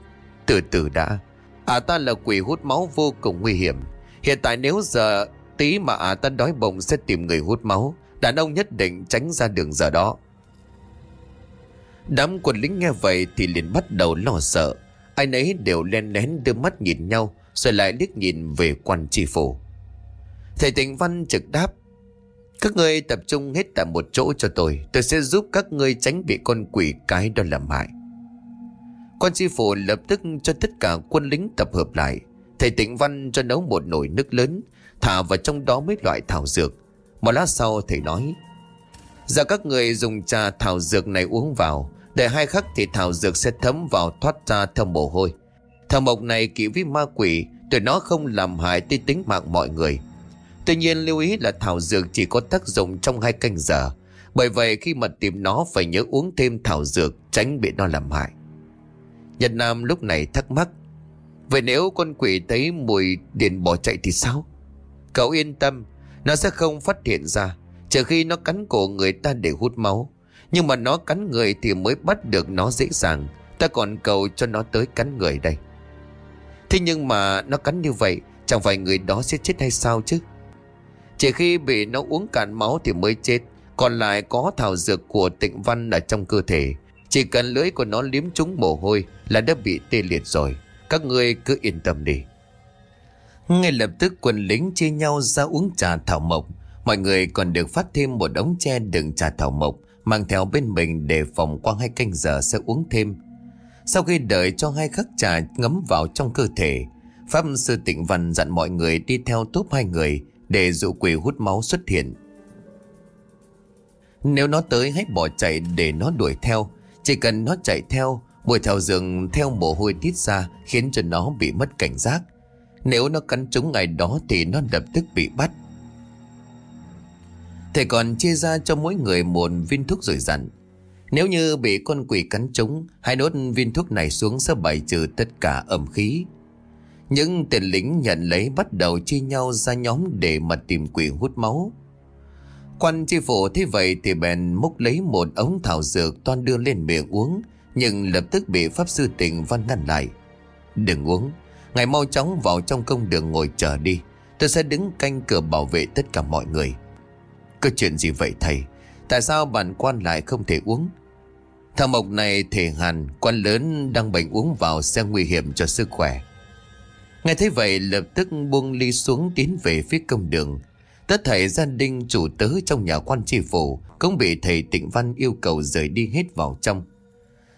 Từ từ đã À ta là quỷ hút máu vô cùng nguy hiểm. Hiện tại nếu giờ tí mà à ta đói bụng sẽ tìm người hút máu Đàn ông nhất định tránh ra đường giờ đó. Đám quân lính nghe vậy thì liền bắt đầu lo sợ. Ai nấy đều len lén đưa mắt nhìn nhau, rồi lại liếc nhìn về quan tri phủ. Thầy tịnh văn trực đáp, Các ngươi tập trung hết tại một chỗ cho tôi Tôi sẽ giúp các ngươi tránh bị con quỷ cái đó làm hại. Quan tri phủ lập tức cho tất cả quân lính tập hợp lại. Thầy tịnh văn cho nấu một nồi nước lớn, Thả vào trong đó mấy loại thảo dược. Một lát sau thầy nói, Giờ các người dùng trà thảo dược này uống vào để hai khắc thì thảo dược sẽ thấm vào thoát ra theo mồ hôi. Thảo mộc này kỵ với ma quỷ Tụi nó không làm hại tới tính mạng mọi người. Tuy nhiên, lưu ý là thảo dược chỉ có tác dụng trong hai canh giờ. Bởi vậy, khi mà tìm nó, phải nhớ uống thêm thảo dược, Tránh bị nó làm hại. Nhật Nam lúc này thắc mắc, Vậy nếu con quỷ thấy mùi điện bỏ chạy thì sao? Cậu yên tâm, Nó sẽ không phát hiện ra, Trừ khi nó cắn cổ người ta để hút máu. Nhưng mà nó cắn người thì mới bắt được nó dễ dàng. Ta còn cầu cho nó tới cắn người đây. Thế nhưng mà nó cắn như vậy, Chẳng phải người đó sẽ chết hay sao chứ? Chỉ khi bị nó uống cạn máu thì mới chết, Còn lại có thảo dược của tịnh văn ở trong cơ thể. Chỉ cần lưỡi của nó liếm trúng mồ hôi Là đã bị tê liệt rồi. Các ngươi cứ yên tâm đi. Ngay lập tức quân lính chia nhau ra uống trà thảo mộc. Mọi người còn được phát thêm một ống tre đựng trà thảo mộc. Mang theo bên mình để phòng qua hai canh giờ sẽ uống thêm sau khi đợi cho hai khắc trà ngấm vào trong cơ thể, Pháp sư Tịnh Văn dặn mọi người đi theo túp hai người để dụ quỷ hút máu xuất hiện. Nếu nó tới hãy bỏ chạy để nó đuổi theo. Chỉ cần nó chạy theo, mùi thảo dường theo mồ hôi tiết ra khiến cho nó bị mất cảnh giác. Nếu nó cắn trúng ngày đó thì nó lập tức bị bắt. Thầy còn chia ra cho mỗi người một viên thuốc rồi dặn. Nếu như bị con quỷ cắn trúng, hãy đốt viên thuốc này xuống sẽ bài trừ tất cả ẩm khí. Những tên lính nhận lấy bắt đầu chia nhau ra nhóm để mà tìm quỷ hút máu. Quan chi phủ thế vậy thì bèn múc lấy một ống thảo dược toan đưa lên miệng uống, nhưng lập tức bị pháp sư tỉnh văn ngăn lại. Đừng uống, ngài mau chóng vào trong công đường ngồi chờ đi, tôi sẽ đứng canh cửa bảo vệ tất cả mọi người. Có chuyện gì vậy thầy? Tại sao bản quan lại không thể uống? Thằng Mộc này thể hàn, Quan lớn đang bệnh uống vào sẽ nguy hiểm cho sức khỏe. Nghe thấy vậy, lập tức buông ly xuống tiến về phía công đường. Tất thảy gia đình chủ tớ trong nhà quan tri phủ Cũng bị thầy tịnh văn yêu cầu rời đi hết vào trong.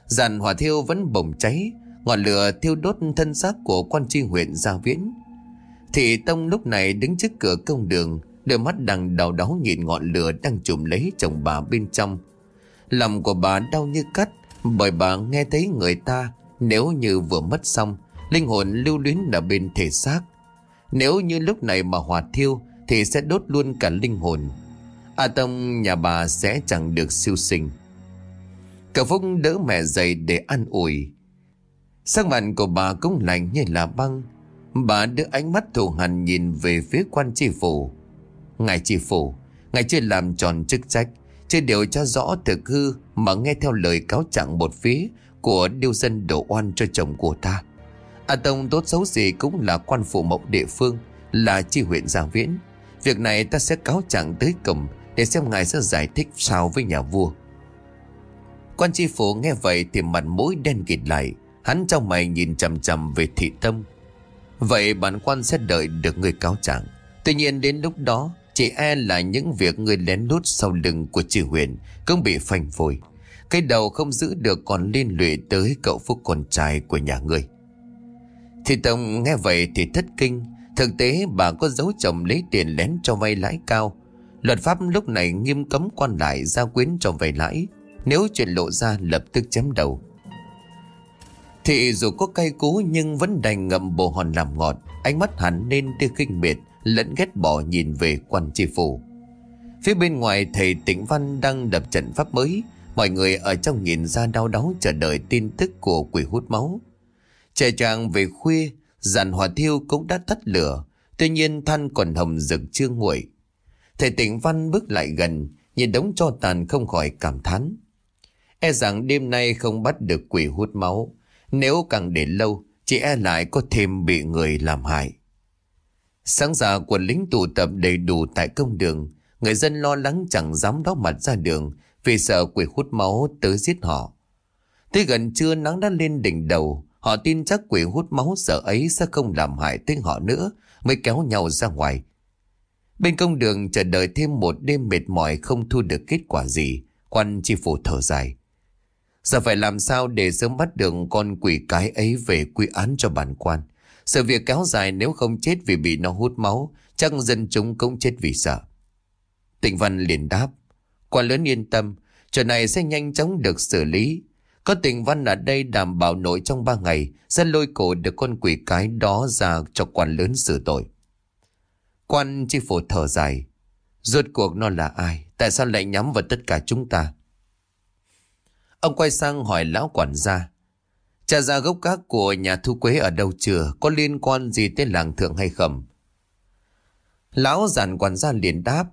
Giàn hỏa thiêu vẫn bồng cháy, Ngọn lửa thiêu đốt thân xác của quan tri huyện Gia Viễn. Thị Tông lúc này đứng trước cửa công đường Đôi mắt đang đau đáu nhìn ngọn lửa đang chùm lấy chồng bà bên trong. Lòng của bà đau như cắt, Bởi bà nghe thấy người ta, Nếu như vừa mất xong, Linh hồn lưu luyến ở bên thể xác. Nếu như lúc này mà hỏa thiêu, Thì sẽ đốt luôn cả linh hồn. A Tông, nhà bà sẽ chẳng được siêu sinh. Cả Phúc đỡ mẹ dậy để ăn ủi. Sắc mặt của bà cũng lạnh như là băng. Bà đưa ánh mắt thù hằn nhìn về phía quan tri phủ. Ngài tri phủ. Ngài chưa làm tròn chức trách, Chưa điều tra rõ thực hư Mà nghe theo lời cáo trạng một phía Của điêu dân đổ oan cho chồng của ta. A Tông tốt xấu gì cũng là quan phụ mẫu địa phương, Là chi huyện Gia Viễn. Việc này ta sẽ cáo trạng tới cổng Để xem ngài sẽ giải thích sao với nhà vua. Quan tri phủ nghe vậy thì mặt mũi đen kịt lại, Hắn trong mày nhìn chầm chầm về thị tâm. Vậy bản quan sẽ đợi được người cáo trạng. Tuy nhiên đến lúc đó chỉ e là những việc người lén lút sau lưng của chị Huyền, Cũng bị phanh phổi Cái đầu không giữ được còn liên lụy tới cậu phúc con trai của nhà ngươi. Thì Tông nghe vậy thì thất kinh. Thực tế bà có giấu chồng lấy tiền lén cho vay lãi cao. Luật pháp lúc này nghiêm cấm quan lại giao quyến cho vay lãi. Nếu chuyện lộ ra lập tức chém đầu. Thì dù có cay cú nhưng vẫn đành ngậm bồ hòn làm ngọt, Ánh mắt hẳn nên tia kinh miệt. Lẫn ghét bỏ nhìn về quan tri phủ. Phía bên ngoài, thầy Tĩnh Văn đang đập trận pháp mới. Mọi người ở trong nhìn ra đau đáu chờ đợi tin tức của quỷ hút máu. Trẻ tràng về khuya dàn hỏa thiêu cũng đã tắt lửa. Tuy nhiên, than còn hồng rực chưa nguội. Thầy Tĩnh Văn bước lại gần, Nhìn đống cho tàn không khỏi cảm thán. E rằng đêm nay không bắt được quỷ hút máu. Nếu càng để lâu, Chỉ e lại có thêm bị người làm hại. Sáng ra quân lính tụ tập đầy đủ tại công đường. Người dân lo lắng chẳng dám đóc mặt ra đường Vì sợ quỷ hút máu tới giết họ. Tới gần trưa nắng đã lên đỉnh đầu. Họ tin chắc quỷ hút máu sợ ấy sẽ không làm hại tới họ nữa, Mới kéo nhau ra ngoài. Bên công đường chờ đợi thêm một đêm mệt mỏi không thu được kết quả gì. Quan chi phủ thở dài. Giờ phải làm sao để sớm bắt được con quỷ cái ấy về quy án cho bản quan. Sự việc kéo dài nếu không chết vì bị nó hút máu, chắc dân chúng cũng chết vì sợ. Tịnh Văn liền đáp, quan lớn yên tâm, chuyện này sẽ nhanh chóng được xử lý. Có Tịnh Văn ở đây đảm bảo nổi trong ba ngày sẽ lôi cổ được con quỷ cái đó ra cho quan lớn xử tội. Quan chi phủ thở dài, rốt cuộc nó là ai? Tại sao lại nhắm vào tất cả chúng ta? Ông quay sang hỏi lão quản gia. Cha ra gốc gác của nhà thu quế ở đâu chưa? Có liên quan gì tới làng thượng hay không? Lão giàn quản gia liền đáp.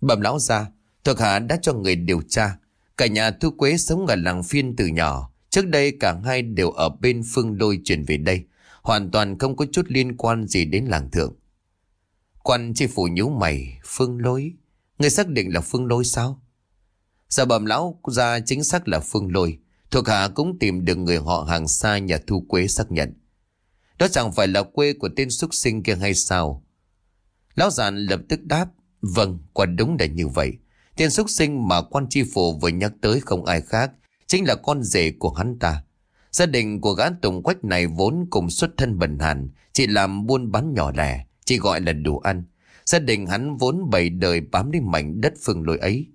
Bẩm lão ra, thuộc hạ đã cho người điều tra. Cả nhà thu quế sống ở làng phiên từ nhỏ. Trước đây cả hai đều ở bên phương đôi chuyển về đây. Hoàn toàn không có chút liên quan gì đến làng thượng. Quan chi phủ nhíu mày, phương lối. Người xác định là phương lối sao? Giờ bẩm lão ra chính xác là Phương Lôi. Thuộc hạ cũng tìm được người họ hàng xa nhà thu quế xác nhận. Đó chẳng phải là quê của tên xuất sinh kia hay sao? Lão giàn lập tức đáp. Vâng, quả đúng là như vậy. Tên xuất sinh mà quan tri phủ vừa nhắc tới không ai khác. Chính là con rể của hắn ta. Gia đình của gã Tùng Quách này vốn cùng xuất thân bần hàn. Chỉ làm buôn bán nhỏ lẻ. Chỉ gọi là đủ ăn. Gia đình hắn vốn bảy đời bám đến mảnh đất phương lối ấy.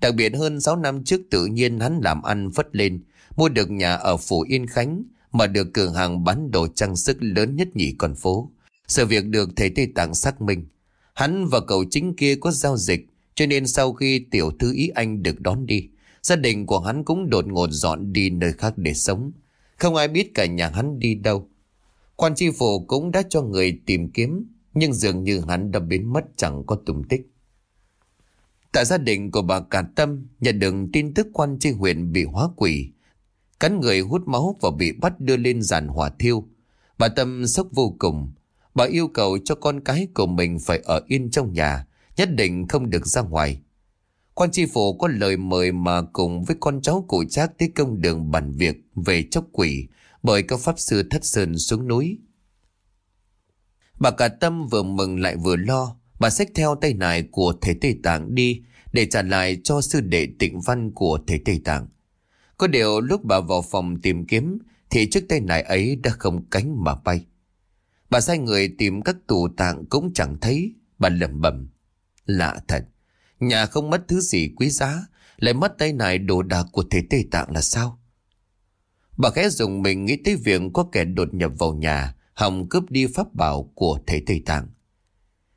Đặc biệt hơn 6 năm trước tự nhiên hắn làm ăn phất lên, mua được nhà ở phủ Yên Khánh, mà được cửa hàng bán đồ trang sức lớn nhất nhì con phố. Sự việc được thầy Tây Tạng xác minh. Hắn và cậu chính kia có giao dịch, cho nên sau khi tiểu thư ý anh được đón đi, gia đình của hắn cũng đột ngột dọn đi nơi khác để sống. Không ai biết cả nhà hắn đi đâu. Quan tri phủ cũng đã cho người tìm kiếm, nhưng dường như hắn đã biến mất chẳng có tung tích. Tại gia đình của bà Cả Tâm nhận được tin tức quan tri huyện bị hóa quỷ. Cắn người hút máu và bị bắt đưa lên giàn hỏa thiêu. Bà Tâm sốc vô cùng. Bà yêu cầu cho con cái của mình phải ở yên trong nhà, nhất định không được ra ngoài. Quan tri phủ có lời mời mà cùng với con cháu cụ trác tới công đường bàn việc về chốc quỷ bởi các pháp sư thất sơn xuống núi. Bà cả tâm vừa mừng lại vừa lo, bà xách theo tay nải của thế Tây Tạng đi để trả lại cho sư đệ tịnh văn của thế Tây Tạng. Có điều lúc bà vào phòng tìm kiếm thì chiếc tay nải ấy đã không cánh mà bay. Bà sai người tìm các tủ tạng cũng chẳng thấy, bà lẩm bẩm. Lạ thật, nhà không mất thứ gì quý giá, lại mất tay nải đồ đạc của thế Tây Tạng là sao? Bà khẽ dùng mình nghĩ tới việc có kẻ đột nhập vào nhà, hòng cướp đi pháp bảo của thầy Tây Tạng.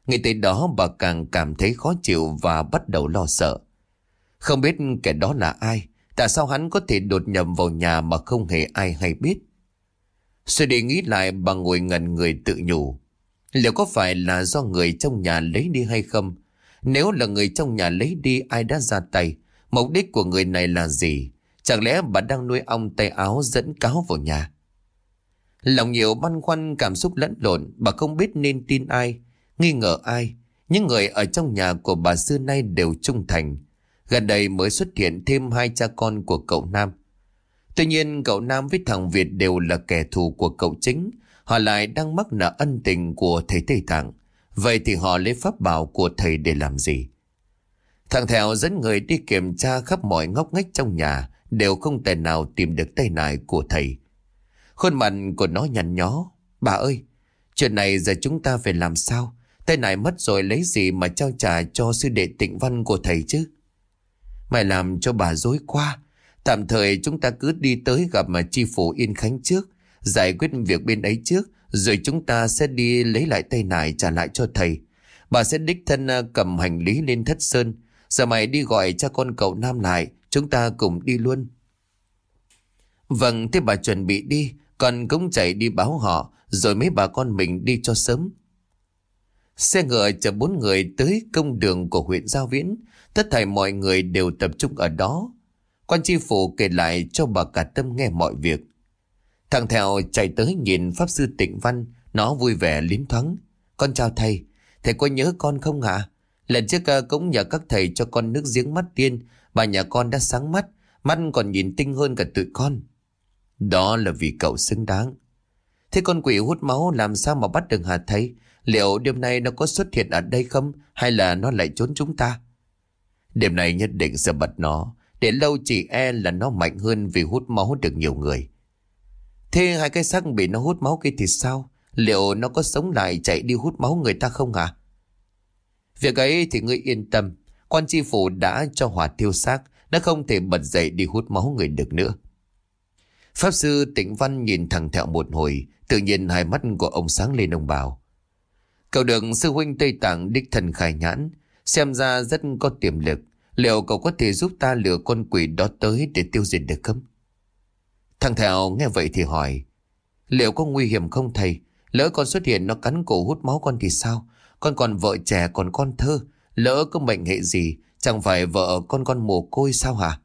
Ngay tới đó bà càng cảm thấy khó chịu và bắt đầu lo sợ. Không biết kẻ đó là ai, tại sao hắn có thể đột nhập vào nhà mà không hề ai hay biết. Suy đi nghĩ lại bà ngồi ngần người tự nhủ. Liệu có phải là do người trong nhà lấy đi hay không? Nếu là người trong nhà lấy đi ai đã ra tay, mục đích của người này là gì? Chẳng lẽ bà đang nuôi ong tay áo dẫn cáo vào nhà? Lòng nhiều băn khoăn cảm xúc lẫn lộn, bà không biết nên tin ai, nghi ngờ ai. Những người ở trong nhà của bà xưa nay đều trung thành. Gần đây mới xuất hiện thêm hai cha con của cậu Nam. Tuy nhiên cậu Nam với thằng Việt đều là kẻ thù của cậu chính. Họ lại đang mắc nợ ân tình của thầy Tây Tạng. Vậy thì họ lấy pháp bảo của thầy để làm gì? Thằng Thèo dẫn người đi kiểm tra khắp mọi ngóc ngách trong nhà đều không thể nào tìm được tay nải của thầy. Khuôn mặt của nó nhăn nhó. Bà ơi, chuyện này giờ chúng ta phải làm sao? Tay nải mất rồi lấy gì mà trao trả cho sư đệ tịnh văn của thầy chứ? Mày làm cho bà dối qua. Tạm thời chúng ta cứ đi tới gặp mà chi phủ Yên Khánh trước, giải quyết việc bên ấy trước, rồi chúng ta sẽ đi lấy lại tay nải trả lại cho thầy. Bà sẽ đích thân à, cầm hành lý lên thất sơn. Giờ mày đi gọi cha con cậu Nam lại, chúng ta cùng đi luôn. Vâng, thế bà chuẩn bị đi, còn cũng chạy đi báo họ, rồi mấy bà con mình đi cho sớm. Xe ngựa chở bốn người tới công đường của huyện Giao Viễn, tất thảy mọi người đều tập trung ở đó. Quan tri phủ kể lại cho bà cả tâm nghe mọi việc. Thằng Thèo chạy tới nhìn Pháp Sư Tịnh Văn, nó vui vẻ liếm thoáng. Con chào thầy, thầy có nhớ con không hả? Lần trước ờ, cũng nhờ các thầy cho con nước giếng mắt tiên, bà nhà con đã sáng mắt, mắt còn nhìn tinh hơn cả tụi con. Đó là vì cậu xứng đáng. Thế con quỷ hút máu làm sao mà bắt được hả thầy? Liệu đêm nay nó có xuất hiện ở đây không? Hay là nó lại trốn chúng ta? Đêm nay nhất định sẽ bật nó. Để lâu chỉ e là nó mạnh hơn vì hút máu được nhiều người. Thế hai cái xác bị nó hút máu kia thì sao? Liệu nó có sống lại chạy đi hút máu người ta không hả? Việc ấy thì ngươi yên tâm. Quan tri phủ đã cho hỏa thiêu xác. Nó không thể bật dậy đi hút máu người được nữa. Pháp sư Tịnh văn nhìn thằng thẹo một hồi. Tự nhiên hai mắt của ông sáng lên ông bảo. Cậu được sư huynh Tây Tạng đích thần khai nhãn. Xem ra rất có tiềm lực. Liệu cậu có thể giúp ta lừa con quỷ đó tới để tiêu diệt được không? Thằng Thảo nghe vậy thì hỏi. Liệu có nguy hiểm không thầy? Lỡ con xuất hiện nó cắn cổ hút máu con thì sao? Con còn vợ trẻ, còn con thơ. Lỡ có mệnh hệ gì? Chẳng phải vợ con con mồ côi sao hả?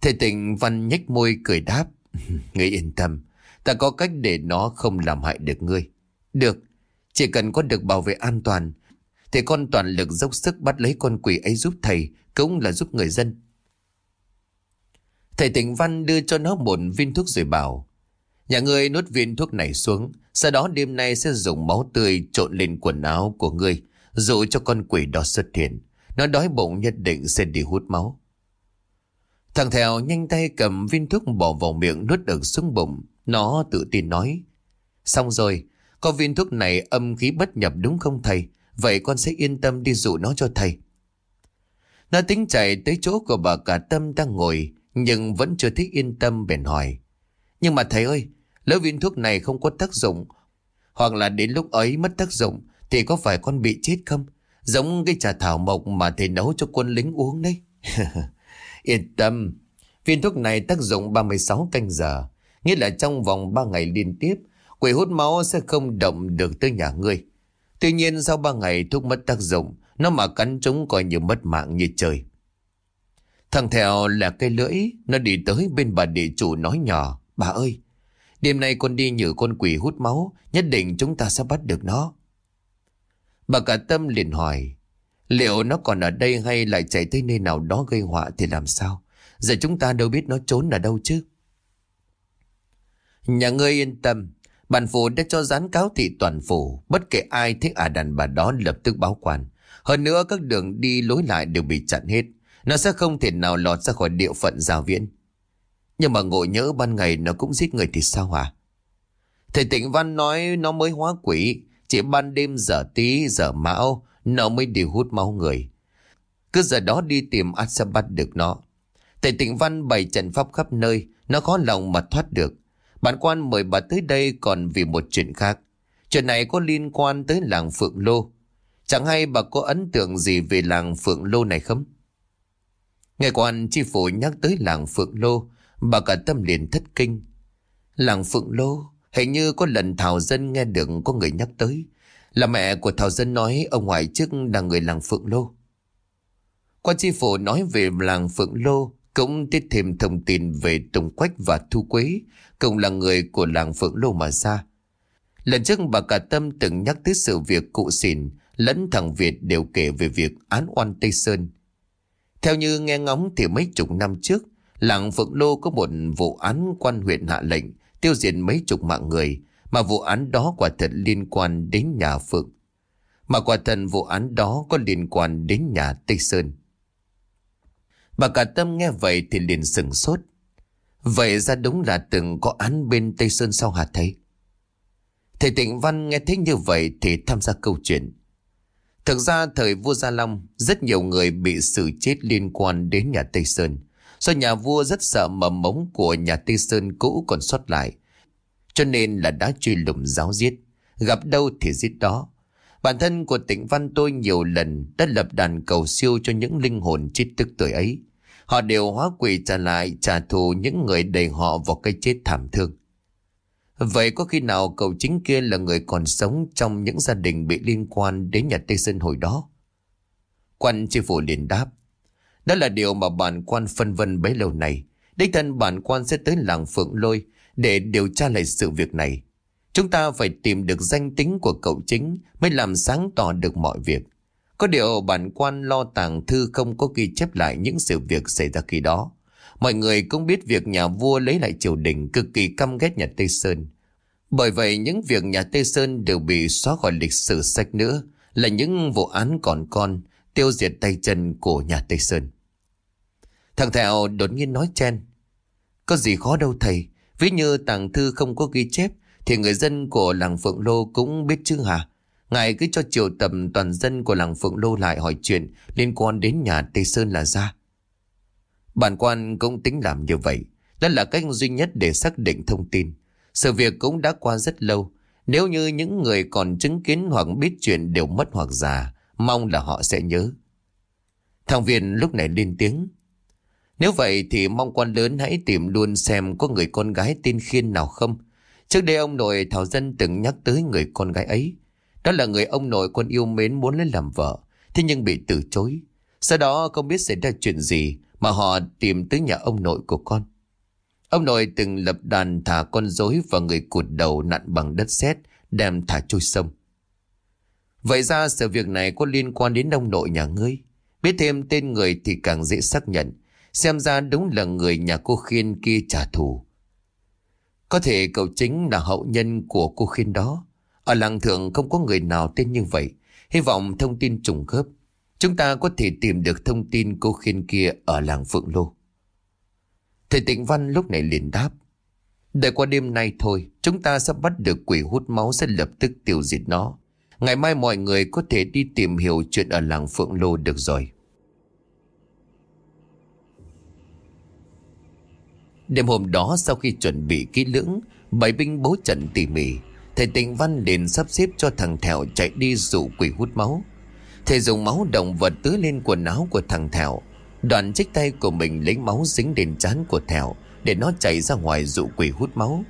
Thầy tình văn nhếch môi cười đáp. Ngươi yên tâm. Ta có cách để nó không làm hại được ngươi. Được. Chỉ cần con được bảo vệ an toàn thì con toàn lực dốc sức bắt lấy con quỷ ấy giúp thầy, Cũng là giúp người dân. Thầy tỉnh văn đưa cho nó một viên thuốc rồi bảo, Nhà ngươi nuốt viên thuốc này xuống, Sau đó đêm nay sẽ dùng máu tươi trộn lên quần áo của ngươi, Dụ cho con quỷ đó xuất hiện. Nó đói bụng nhất định sẽ đi hút máu. Thằng Thèo nhanh tay cầm viên thuốc bỏ vào miệng nuốt được xuống bụng. Nó tự tin nói, Xong rồi, Có viên thuốc này âm khí bất nhập đúng không thầy? Vậy con sẽ yên tâm đi dụ nó cho thầy. Nó tính chạy tới chỗ của bà cả tâm đang ngồi, Nhưng vẫn chưa thích yên tâm bèn hỏi. Nhưng mà thầy ơi Lỡ viên thuốc này không có tác dụng. Hoặc là đến lúc ấy mất tác dụng, Thì có phải con bị chết không? Giống cái trà thảo mộc mà thầy nấu cho quân lính uống đấy. Yên tâm, Viên thuốc này tác dụng 36 canh giờ. Nghĩa là trong vòng 3 ngày liên tiếp, Quỷ hút máu sẽ không động được tới nhà ngươi. Tuy nhiên sau ba ngày thuốc mất tác dụng, nó mà cắn chúng coi như mất mạng như trời. Thằng Thèo là cây lưỡi, nó đi tới bên bà địa chủ nói nhỏ, bà ơi, đêm nay con đi nhử con quỷ hút máu, nhất định chúng ta sẽ bắt được nó. Bà cả tâm liền hỏi, Liệu nó còn ở đây hay lại chạy tới nơi nào đó gây họa thì làm sao? Giờ chúng ta đâu biết nó trốn ở đâu chứ. Nhà ngươi yên tâm. Bản phủ đã cho dán cáo thị toàn phủ. Bất kể ai thích à đàn bà đó lập tức báo quan. Hơn nữa các đường đi lối lại đều bị chặn hết. Nó sẽ không thể nào lọt ra khỏi địa phận giao viễn. Nhưng mà ngộ nhớ ban ngày nó cũng giết người thì sao hả? Thầy Tịnh Văn nói nó mới hóa quỷ. Chỉ ban đêm giờ tí giờ mão nó mới đi hút máu người. Cứ giờ đó đi tìm ắt sẽ bắt được nó. Thầy Tịnh Văn bày trận pháp khắp nơi, nó khó lòng mà thoát được. Bản quan mời bà tới đây còn vì một chuyện khác. Chuyện này có liên quan tới làng Phượng Lô. Chẳng hay bà có ấn tượng gì về làng Phượng Lô này không? Nghe quan chi phủ nhắc tới làng Phượng Lô, bà cả tâm liền thất kinh. Làng Phượng Lô, hình như có lần Thảo Dân nghe được có người nhắc tới. Là mẹ của Thảo Dân nói ông ngoại trước là người làng Phượng Lô. Quan chi phủ nói về làng Phượng Lô, cũng tiết thêm thông tin về Tùng Quách và Thu Quế, cùng là người của làng Phượng Lô mà ra. Lần trước bà cả Tâm từng nhắc tới sự việc cụ xỉn, lẫn thằng Việt đều kể về việc án oan Tây Sơn. Theo như nghe ngóng thì mấy chục năm trước, làng Phượng Lô có một vụ án quan huyện hạ lệnh tiêu diệt mấy chục mạng người, mà vụ án đó quả thật liên quan đến nhà Phượng. Mà quả thật vụ án đó có liên quan đến nhà Tây Sơn. Bà cả tâm nghe vậy thì liền sừng sốt. Vậy ra đúng là từng có án bên Tây Sơn sau hả thầy? Thầy Tịnh Văn nghe thấy như vậy thì tham gia câu chuyện. Thực ra thời vua Gia Long, rất nhiều người bị xử chết liên quan đến nhà Tây Sơn. Do nhà vua rất sợ mầm mống của nhà Tây Sơn cũ còn sót lại. Cho nên là đã truy lùng giáo giết. Gặp đâu thì giết đó. Bản thân của tịnh văn tôi nhiều lần đã lập đàn cầu siêu cho những linh hồn chết tức tuổi ấy. Họ đều hóa quỷ trả lại, trả thù những người đẩy họ vào cái chết thảm thương. Vậy có khi nào cậu chính kia là người còn sống trong những gia đình bị liên quan đến nhà Tây Sơn hồi đó? Quan chi phủ liền đáp. Đó là điều mà bản quan phân vân bấy lâu này. Đích thân bản quan sẽ tới làng Phượng Lôi để điều tra lại sự việc này. Chúng ta phải tìm được danh tính của cậu chính mới làm sáng tỏ được mọi việc. Có điều bản quan lo tàng thư không có ghi chép lại những sự việc xảy ra khi đó. Mọi người cũng biết việc nhà vua lấy lại triều đình cực kỳ căm ghét nhà Tây Sơn. Bởi vậy những việc nhà Tây Sơn đều bị xóa khỏi lịch sử sách nữa là những vụ án còn con tiêu diệt tay chân của nhà Tây Sơn. Thằng Thẹo đột nhiên nói chen. Có gì khó đâu thầy, ví như tàng thư không có ghi chép thì người dân của làng Phượng Lô cũng biết chứ hả? Ngài cứ cho triệu tầm toàn dân của làng Phượng Lô lại hỏi chuyện liên quan đến nhà Tây Sơn là ra. Bản quan cũng tính làm như vậy. Đó là cách duy nhất để xác định thông tin. Sự việc cũng đã qua rất lâu. Nếu như những người còn chứng kiến hoặc biết chuyện đều mất hoặc già, mong là họ sẽ nhớ. Thằng Viên lúc này lên tiếng. Nếu vậy thì mong quan lớn hãy tìm luôn xem có người con gái tên Khiên nào không. Trước đây ông nội Thảo Dân từng nhắc tới người con gái ấy. Đó là người ông nội con yêu mến muốn lấy làm vợ, thế nhưng bị từ chối. Sau đó không biết xảy ra chuyện gì mà họ tìm tới nhà ông nội của con. Ông nội từng lập đàn thả con rối và người cụt đầu nặn bằng đất sét đem thả trôi sông. Vậy ra sự việc này có liên quan đến ông nội nhà ngươi. Biết thêm tên người thì càng dễ xác nhận. Xem ra đúng là người nhà cô Khiên kia trả thù. Có thể cậu chính là hậu nhân của cô Khiên đó. Ở làng thượng không có người nào tên như vậy. Hy vọng thông tin trùng khớp. Chúng ta có thể tìm được thông tin cô Khiên kia ở làng Phượng Lô. Thầy Tịnh Văn lúc này liền đáp. Đợi qua đêm nay thôi, chúng ta sẽ bắt được quỷ hút máu sẽ lập tức tiêu diệt nó. Ngày mai mọi người có thể đi tìm hiểu chuyện ở làng Phượng Lô được rồi. Đêm hôm đó sau khi chuẩn bị kỹ lưỡng, bảy binh bố trận tỉ mỉ, thầy Tịnh Văn liền sắp xếp cho thằng Thẹo chạy đi dụ quỷ hút máu. Thầy dùng máu động vật tưới lên quần áo của thằng Thẹo, Đoạn trích tay của mình lấy máu dính đến trán của Thẹo Để nó chạy ra ngoài dụ quỷ hút máu.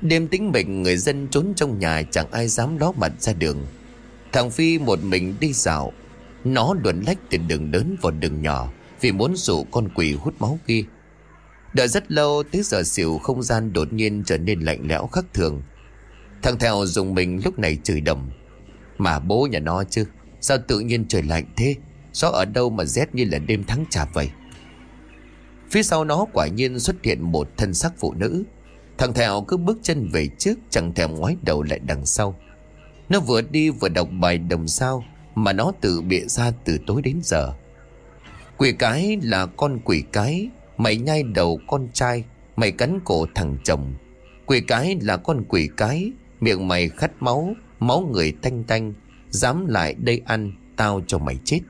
Đêm tính mệnh người dân trốn trong nhà chẳng ai dám ló mặt ra đường. Thằng Phi một mình đi dạo Nó luồn lách từ đường lớn vào đường nhỏ Vì muốn dụ con quỷ hút máu kia. Đợi rất lâu tới giờ xỉu không gian đột nhiên trở nên lạnh lẽo khắc thường. Thằng thèo dùng mình lúc này chửi đầm. Mà bố nhà nó chứ, Sao tự nhiên trời lạnh thế? Gió ở đâu mà rét như là đêm tháng chạp vậy? Phía sau nó quả nhiên xuất hiện một thân sắc phụ nữ. Thằng thèo cứ bước chân về trước, Chẳng thèm ngoái đầu lại đằng sau. Nó vừa đi vừa đọc bài đồng sao Mà nó tự bịa ra từ tối đến giờ. Quỷ cái là con quỷ cái Mày nhai đầu con trai Mày cắn cổ thằng chồng. Quỷ cái là con quỷ cái Miệng mày khát máu Máu người thanh tanh Dám lại đây ăn Tao cho mày chết.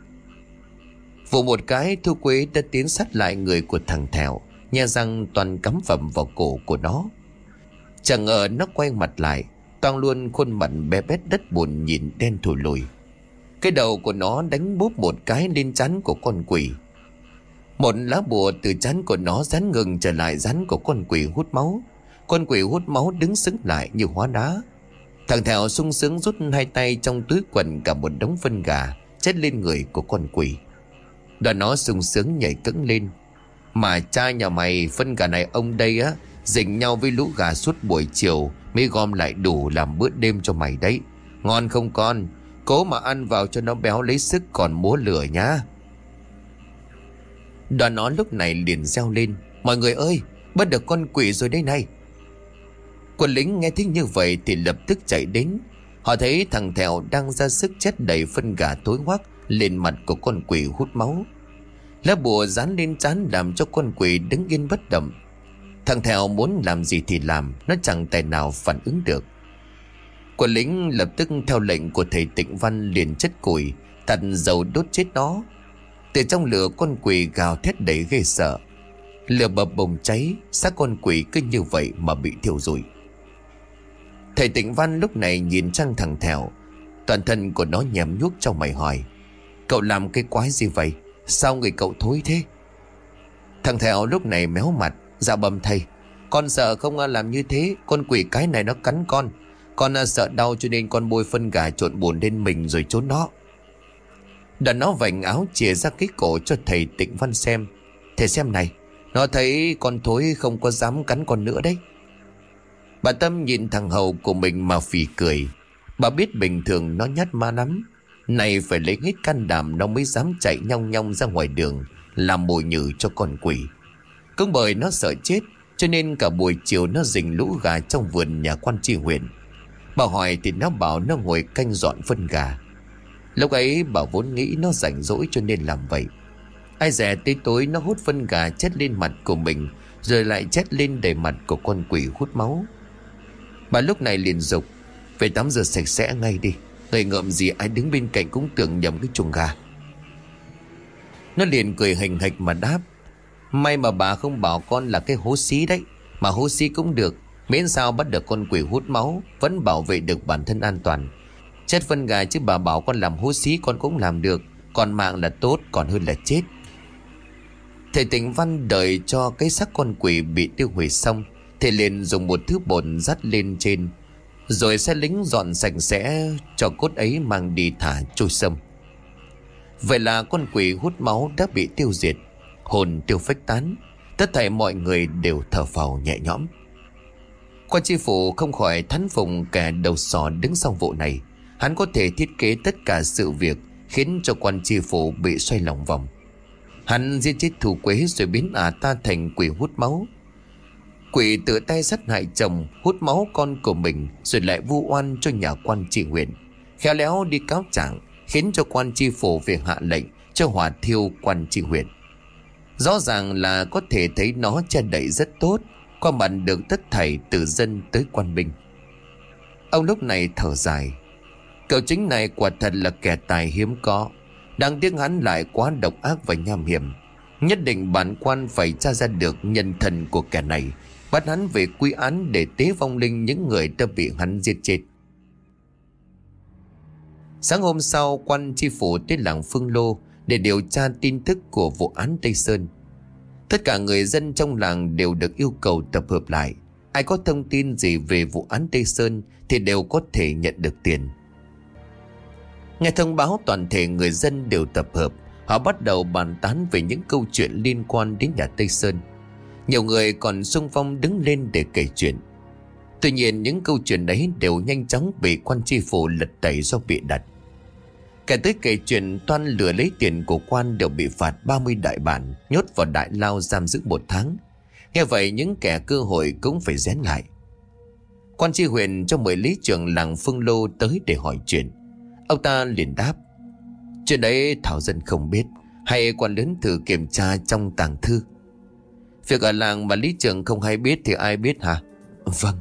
Vụ một cái Thu Quế đã tiến sát lại người của thằng thèo, Nhà răng toàn cắm phẩm vào cổ của nó. Chẳng ngờ nó quay mặt lại Toàn luôn khuôn mặt bé bét đất buồn nhìn đen thùi lùi. Cái đầu của nó đánh búp một cái lên chắn của con quỷ. Một lá bùa từ chán của nó dán ngừng trở lại rắn của con quỷ hút máu. Con quỷ hút máu đứng sững lại như hóa đá. Thằng Thẹo sung sướng rút hai tay trong túi quần cả một đống phân gà, Chết lên người của con quỷ. Đoàn nó sung sướng nhảy cẫng lên. Mà cha nhà mày, phân gà này ông đây á Dình nhau với lũ gà suốt buổi chiều, Mới gom lại đủ làm bữa đêm cho mày đấy. Ngon không con? Cố mà ăn vào cho nó béo lấy sức còn múa lửa nhá. Đoàn nó lúc này liền reo lên. Mọi người ơi, Bắt được con quỷ rồi đây này. Quân lính nghe thấy như vậy Thì lập tức chạy đến. Họ thấy thằng Thèo đang ra sức chết đầy phân gà tối hoắc Lên mặt của con quỷ hút máu. Lá bùa dán lên trán Làm cho con quỷ đứng yên bất động. Thằng Thèo muốn làm gì thì làm, Nó chẳng tài nào phản ứng được. Quân lính lập tức theo lệnh của thầy Tịnh Văn liền chất củi Thật dầu đốt chết nó. Từ trong lửa con quỷ gào thét đầy ghê sợ. Lửa bập bùng cháy, xác con quỷ cứ như vậy mà bị thiêu rụi. Thầy Tịnh Văn lúc này nhìn trăng thằng Thèo, Toàn thân của nó nhèm nhuốc trong mày hỏi Cậu làm cái quái gì vậy? Sao người cậu thối thế? Thằng Thèo lúc này méo mặt Dạ bầm thầy Con sợ không làm như thế, Con quỷ cái này nó cắn con. Con sợ đau cho nên con bôi phân gà trộn bùn lên mình rồi trốn nó. Đoạn nó vành áo chìa ra cái cổ cho thầy Tịnh Văn xem. Thầy xem này, Nó thấy con thối không có dám cắn con nữa đấy. Bà Tâm nhìn thằng hầu của mình mà phì cười. Bà biết bình thường nó nhát ma lắm. Này phải lấy hết can đảm nó mới dám chạy nhong nhong ra ngoài đường, Làm mồi nhử cho con quỷ. Cũng bởi nó sợ chết, Cho nên cả buổi chiều nó rình lũ gà trong vườn nhà quan tri huyện. Bà hỏi thì nó bảo nó ngồi canh dọn phân gà. Lúc ấy bảo vốn nghĩ nó rảnh rỗi cho nên làm vậy. Ai dè tới tối nó hút phân gà chết lên mặt của mình, Rồi lại chết lên đầy mặt của con quỷ hút máu. Bà lúc này liền dục, Về tắm rửa sạch sẽ ngay đi, Người ngợm gì ai đứng bên cạnh cũng tưởng nhầm cái chuồng gà. Nó liền cười hình hạch mà đáp, May mà bà không bảo con là cái hố xí đấy, Mà hố xí cũng được, Miễn sao bắt được con quỷ hút máu, Vẫn bảo vệ được bản thân an toàn. Chết phân gà chứ bà bảo con làm hố xí con cũng làm được. Còn mạng là tốt, còn hơn là chết. Thầy tỉnh văn đợi cho cái xác con quỷ bị tiêu hủy xong, Thầy liền dùng một thứ bột dắt lên trên, Rồi xe lính dọn sạch sẽ Cho cốt ấy mang đi thả trôi sông. Vậy là con quỷ hút máu đã bị tiêu diệt, Hồn tiêu phách tán, Tất thảy mọi người đều thở phào nhẹ nhõm. Quan tri phủ không khỏi thán phục kẻ đầu sò đứng sau vụ này. Hắn có thể thiết kế tất cả sự việc Khiến cho quan tri phủ bị xoay lòng vòng. Hắn giết chết thủ quế rồi biến ả ta thành quỷ hút máu. Quỷ tự tay sát hại chồng, Hút máu con của mình Rồi lại vu oan cho nhà quan trị huyện. Khéo léo đi cáo trạng, Khiến cho quan tri phủ việc hạ lệnh Cho hỏa thiêu quan trị huyện. Rõ ràng là có thể thấy nó che đậy rất tốt Qua mặt được tất thảy từ dân tới quan binh. Ông lúc này thở dài. Cậu chính này quả thật là kẻ tài hiếm có. Đáng tiếc hắn lại quá độc ác và nham hiểm. Nhất định bản quan phải tra ra được nhân thần của kẻ này. Bắt hắn về quy án để tế vong linh những người đã bị hắn giết chết. Sáng hôm sau, quan tri phủ tới làng Phương Lô Để điều tra tin tức của vụ án Tây Sơn. Tất cả người dân trong làng đều được yêu cầu tập hợp lại. Ai có thông tin gì về vụ án Tây Sơn Thì đều có thể nhận được tiền. Nghe thông báo toàn thể người dân đều tập hợp Họ bắt đầu bàn tán về những câu chuyện liên quan đến nhà Tây Sơn Nhiều người còn xung phong đứng lên để kể chuyện Tuy nhiên những câu chuyện đấy đều nhanh chóng bị quan tri phủ lật tẩy do bị đặt Kẻ tới kể chuyện toan lừa lấy tiền của quan đều bị phạt 30 đại bản, nhốt vào đại lao giam giữ một tháng. Nghe vậy những kẻ cơ hội cũng phải rén lại. Quan tri huyện cho mời lý trưởng làng Phương Lô tới để hỏi chuyện. Ông ta liền đáp. Chuyện đấy Thảo Dân không biết, hay quan lớn thử kiểm tra trong tàng thư. Việc ở làng mà lý trưởng không hay biết thì ai biết hả? Vâng,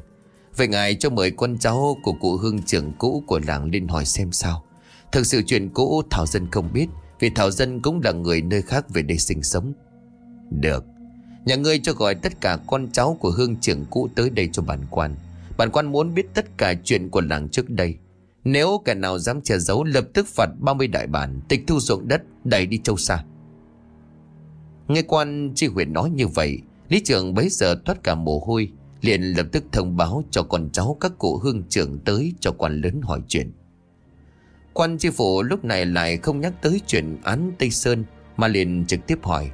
vậy ngài cho mời con cháu của cụ hương trưởng cũ của làng lên hỏi xem sao. Thực sự chuyện cũ Thảo Dân không biết Vì Thảo Dân cũng là người nơi khác về đây sinh sống Được Nhà ngươi cho gọi tất cả con cháu của hương trưởng cũ tới đây cho bản quan Bản quan muốn biết tất cả chuyện của làng trước đây nếu kẻ nào dám che giấu lập tức phạt 30 đại bản Tịch thu ruộng đất đẩy đi châu xa Nghe quan tri huyện nói như vậy Lý trưởng bấy giờ thoát cả mồ hôi liền lập tức thông báo cho con cháu các cụ hương trưởng tới cho quan lớn hỏi chuyện Quan tri phủ lúc này lại không nhắc tới chuyện án Tây Sơn mà liền trực tiếp hỏi.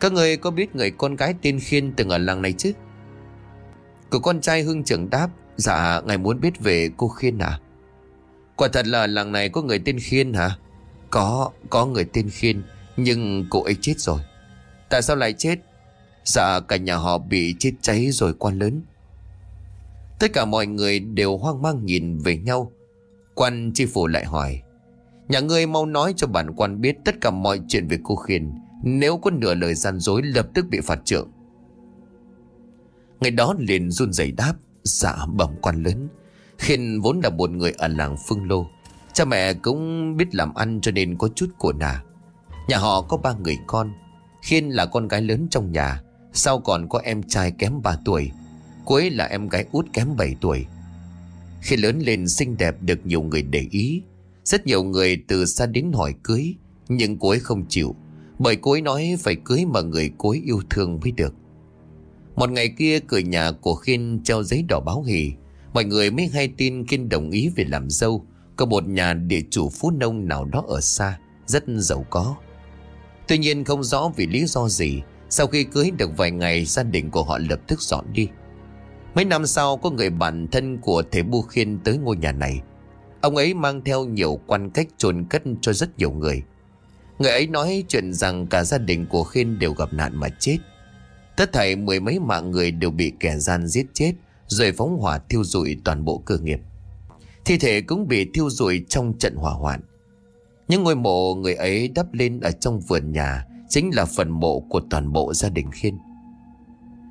Các người có biết người con gái tên Khiên từng ở làng này chứ? cậu con trai hương trưởng đáp, dạ ngài muốn biết về cô Khiên à? Quả thật là làng này có người tên Khiên hả? Có, có người tên Khiên, nhưng cô ấy chết rồi. Tại sao lại chết? Dạ cả nhà họ bị chết cháy rồi quan lớn. Tất cả mọi người đều hoang mang nhìn về nhau Quan tri phủ lại hỏi Nhà ngươi mau nói cho bản quan biết Tất cả mọi chuyện về cô Khiên Nếu có nửa lời gian dối lập tức bị phạt trưởng Ngày đó liền run rẩy đáp Dạ bẩm quan lớn Khiên vốn là một người ở làng Phương Lô. Cha mẹ cũng biết làm ăn cho nên có chút của nà. Nhà họ có ba người con. Khiên là con gái lớn trong nhà. Sau còn có em trai kém 3 tuổi. Cuối là em gái út kém 7 tuổi. Khi lớn lên xinh đẹp được nhiều người để ý. Rất nhiều người từ xa đến hỏi cưới, Nhưng cuối không chịu, Bởi cuối nói phải cưới mà người cuối yêu thương mới được. Một ngày kia, cửa nhà của Khiên treo giấy đỏ báo hì. Mọi người mới hay tin Kiên đồng ý về làm dâu Có một nhà địa chủ phú nông nào đó ở xa, Rất giàu có Tuy nhiên không rõ vì lý do gì, Sau khi cưới được vài ngày, Gia đình của họ lập tức dọn đi Mấy năm sau, có người bạn thân của Thế Bu Khiên tới ngôi nhà này. Ông ấy mang theo nhiều quan cách chôn cất cho rất nhiều người. Người ấy nói chuyện rằng cả gia đình của Khiên đều gặp nạn mà chết. Tất thảy mười mấy mạng người đều bị kẻ gian giết chết rồi phóng hỏa thiêu rụi toàn bộ cơ nghiệp. Thi thể cũng bị thiêu rụi trong trận hỏa hoạn. Những ngôi mộ người ấy đắp lên ở trong vườn nhà chính là phần mộ của toàn bộ gia đình Khiên.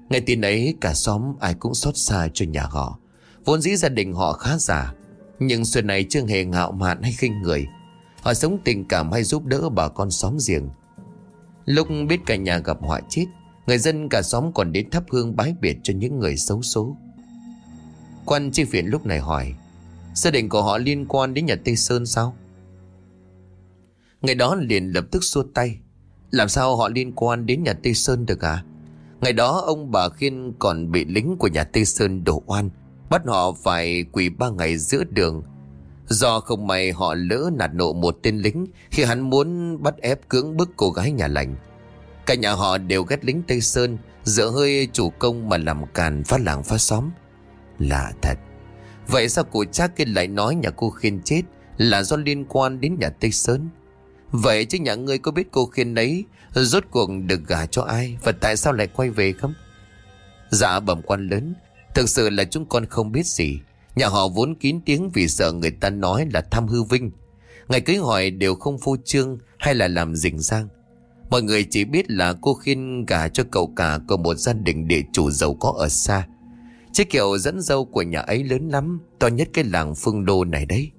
Ngày tin ấy, cả xóm ai cũng xót xa cho nhà họ Vốn dĩ gia đình họ khá giả Nhưng xưa này chưa hề ngạo mạn hay khinh người Họ sống tình cảm hay giúp đỡ bà con xóm giềng Lúc biết cả nhà gặp họa chết, Người dân cả xóm còn đến thắp hương bái biệt cho những người xấu số Quan chi viện lúc này hỏi, Gia đình của họ liên quan đến nhà Tây Sơn sao? Ngày đó liền lập tức xua tay, Làm sao họ liên quan đến nhà Tây Sơn được à? Ngày đó ông bà Khiên còn bị lính của nhà Tây Sơn đổ oan, Bắt họ phải quỳ ba ngày giữa đường Do không may họ lỡ nạt nộ một tên lính Khi hắn muốn bắt ép cưỡng bức cô gái nhà lành Cả nhà họ đều ghét lính Tây Sơn Dựa hơi chủ công mà làm càn phát làng phát xóm Lạ thật. Vậy sao cụ cha kia lại nói nhà cô Khiên chết Là do liên quan đến nhà Tây Sơn? Vậy chứ nhà ngươi có biết cô Khiên ấy Rốt cuộc được gả cho ai Và tại sao lại quay về không? Dạ bẩm quan lớn, Thực sự là chúng con không biết gì. Nhà họ vốn kín tiếng vì sợ người ta nói là tham hư vinh. Ngày cưới hỏi đều không phô trương Hay là làm rình rang. Mọi người chỉ biết là cô Khiên gả cho cậu cả Của một gia đình địa chủ giàu có ở xa. Chứ kiểu dẫn dâu của nhà ấy lớn lắm, To nhất cái làng phương đô này đấy.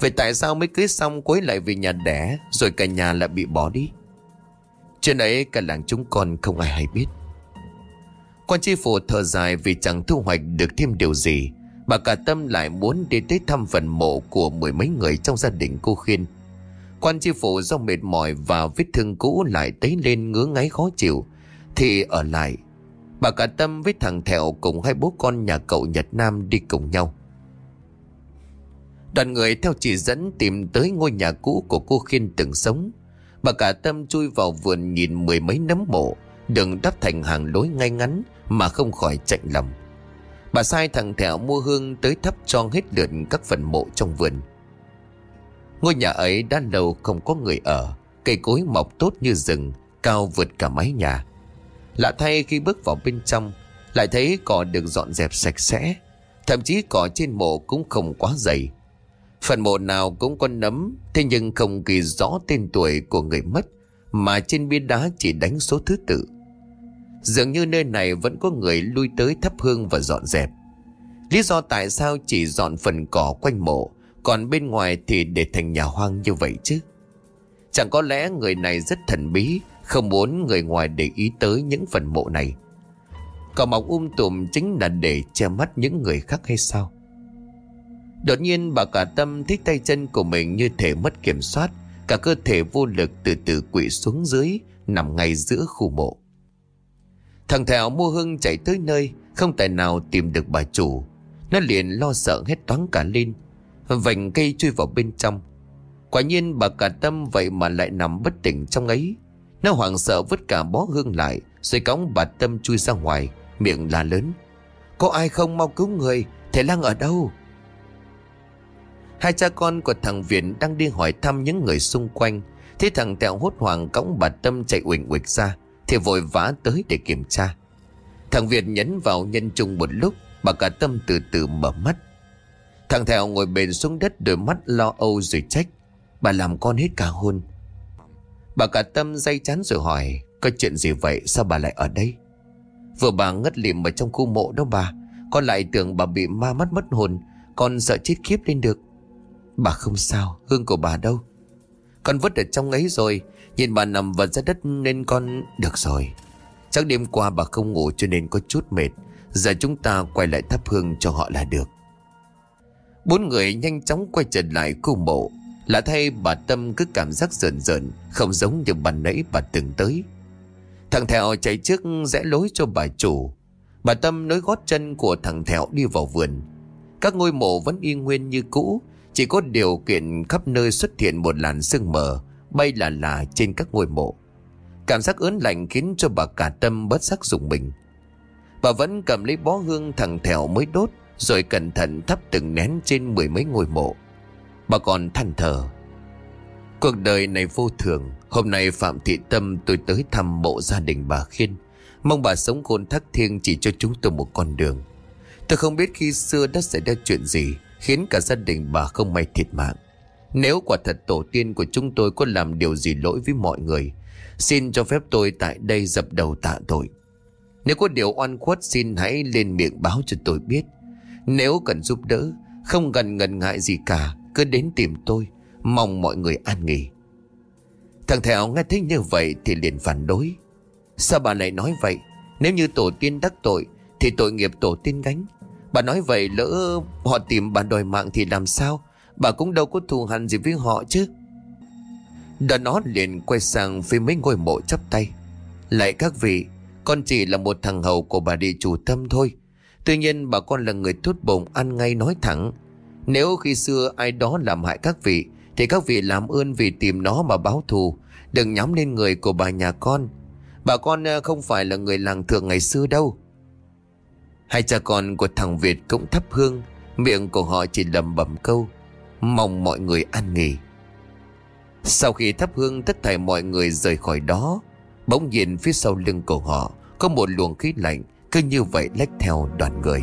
Vậy tại sao mới cưới xong quấy lại về nhà đẻ, Rồi cả nhà lại bị bỏ đi? Chuyện ấy cả làng chúng con không ai hay biết. Quan tri phủ thở dài vì chẳng thu hoạch được thêm điều gì Bà cả tâm lại muốn đi tới thăm phần mộ của mười mấy người trong gia đình cô Khiên. Quan tri phủ do mệt mỏi và vết thương cũ lại tấy lên ngứa ngáy khó chịu, Thì ở lại Bà cả tâm với thằng Thẹo cùng hai bố con nhà cậu Nhật Nam đi cùng nhau. Đoàn người theo chỉ dẫn tìm tới ngôi nhà cũ của cô Khiên từng sống. Bà cả tâm chui vào vườn nhìn mười mấy nấm mộ, Đường đắp thành hàng lối ngay ngắn Mà không khỏi chạnh lòng. Bà sai thằng Thẹo mua hương tới thắp cho hết lượt các phần mộ trong vườn. Ngôi nhà ấy đã lâu không có người ở, Cây cối mọc tốt như rừng, Cao vượt cả mái nhà. Lạ thay khi bước vào bên trong, Lại thấy cỏ được dọn dẹp sạch sẽ. Thậm chí cỏ trên mộ cũng không quá dày. Phần mộ nào cũng có nấm, Thế nhưng không ghi rõ tên tuổi của người mất, Mà trên bia đá chỉ đánh số thứ tự. Dường như nơi này vẫn có người lui tới thắp hương và dọn dẹp. Lý do tại sao chỉ dọn phần cỏ quanh mộ, Còn bên ngoài thì để thành nhà hoang như vậy chứ? Chẳng có lẽ người này rất thần bí không muốn người ngoài để ý tới những phần mộ này. Cỏ mọc um tùm chính là để che mắt những người khác hay sao? Đột nhiên bà cả tâm thích tay chân của mình như thể mất kiểm soát. Cả cơ thể vô lực từ từ quỵ xuống dưới, Nằm ngay giữa khu mộ. Thằng Thảo mua hưng chạy tới nơi, Không tài nào tìm được bà chủ. Nó liền lo sợ hết toán cả lên, Vành cây chui vào bên trong. Quả nhiên bà cả tâm vậy mà lại nằm bất tỉnh trong ấy. Nó hoảng sợ vứt cả bó hương lại, Rồi cõng bà tâm chui ra ngoài, Miệng la lớn. Có ai không mau cứu người? Thầy lang ở đâu? Hai cha con của thằng Viện đang đi hỏi thăm những người xung quanh. Thế thằng Tẹo hốt hoảng cõng bà Tâm chạy uỳnh uịch ra, Thì vội vã tới để kiểm tra. Thằng Việt nhấn vào nhân trung một lúc Bà cả Tâm từ từ mở mắt. Thằng Thẹo ngồi bền xuống đất, đôi mắt lo âu rồi trách. Bà làm con hết cả hôn Bà cả Tâm dây chán rồi hỏi, Có chuyện gì vậy? Sao bà lại ở đây? Vừa bà ngất lịm ở trong khu mộ đó bà, Con lại tưởng bà bị ma mắt mất hồn, Con sợ chết khiếp lên được. Bà không sao, Hương của bà đâu. Con vứt ở trong ấy rồi, Nhìn bà nằm vật ra đất nên con Được rồi. Chắc đêm qua bà không ngủ cho nên có chút mệt, Giờ chúng ta quay lại thắp hương cho họ là được. Bốn người nhanh chóng quay trở lại khu mộ. Lạ thay bà Tâm cứ cảm giác rợn rợn Không giống như bà nãy bà từng tới. Thằng Thẹo chạy trước rẽ lối cho bà chủ. Bà Tâm nối gót chân của thằng Thẹo đi vào vườn. Các ngôi mộ vẫn y nguyên như cũ, Chỉ có điều kiện khắp nơi xuất hiện một làn sương mờ, Bay là là trên các ngôi mộ. Cảm giác ớn lạnh khiến cho bà cả Tâm bất sắc dùng mình. Bà vẫn cầm lấy bó hương thằng Thẹo mới đốt, Rồi cẩn thận thắp từng nén trên mười mấy ngôi mộ. Bà còn than thở. Cuộc đời này vô thường. Hôm nay Phạm Thị Tâm tôi tới thăm mộ gia đình bà Khiên. Mong bà sống khôn thắc thiêng chỉ cho chúng tôi một con đường. Tôi không biết khi xưa đã xảy ra chuyện gì, Khiến cả gia đình bà không may thiệt mạng. Nếu quả thật tổ tiên của chúng tôi có làm điều gì lỗi với mọi người, Xin cho phép tôi tại đây dập đầu tạ tội. Nếu có điều oan khuất, xin hãy lên miệng báo cho tôi biết. Nếu cần giúp đỡ, Không cần ngần ngại gì cả. Cứ đến tìm tôi, Mong mọi người an nghỉ. Thằng Thẹo nghe thấy như vậy thì liền phản đối. Sao bà lại nói vậy? Nếu như tổ tiên đắc tội, Thì tội nghiệp tổ tiên gánh. Bà nói vậy lỡ họ tìm bà đòi mạng thì làm sao? Bà cũng đâu có thù hằn gì với họ chứ. Đã nó liền quay sang phía mấy ngôi mộ chắp tay. Lại các vị, Con chỉ là một thằng hầu của bà địa chủ tâm thôi. Tuy nhiên bà con là người tốt bụng, ăn ngay nói thẳng. Nếu khi xưa ai đó làm hại các vị, thì các vị làm ơn vì tìm nó mà báo thù. Đừng nhắm lên người của bà nhà con. Bà con ờ, không phải là người làng thượng ngày xưa đâu. Hai cha con của thằng Việt cũng thắp hương, Miệng của họ chỉ lầm bẩm câu, Mong mọi người an nghỉ. Sau khi thắp hương, tất thảy mọi người rời khỏi đó. Bỗng nhiên phía sau lưng của họ Có một luồng khí lạnh, Cứ như vậy lách theo đoàn người.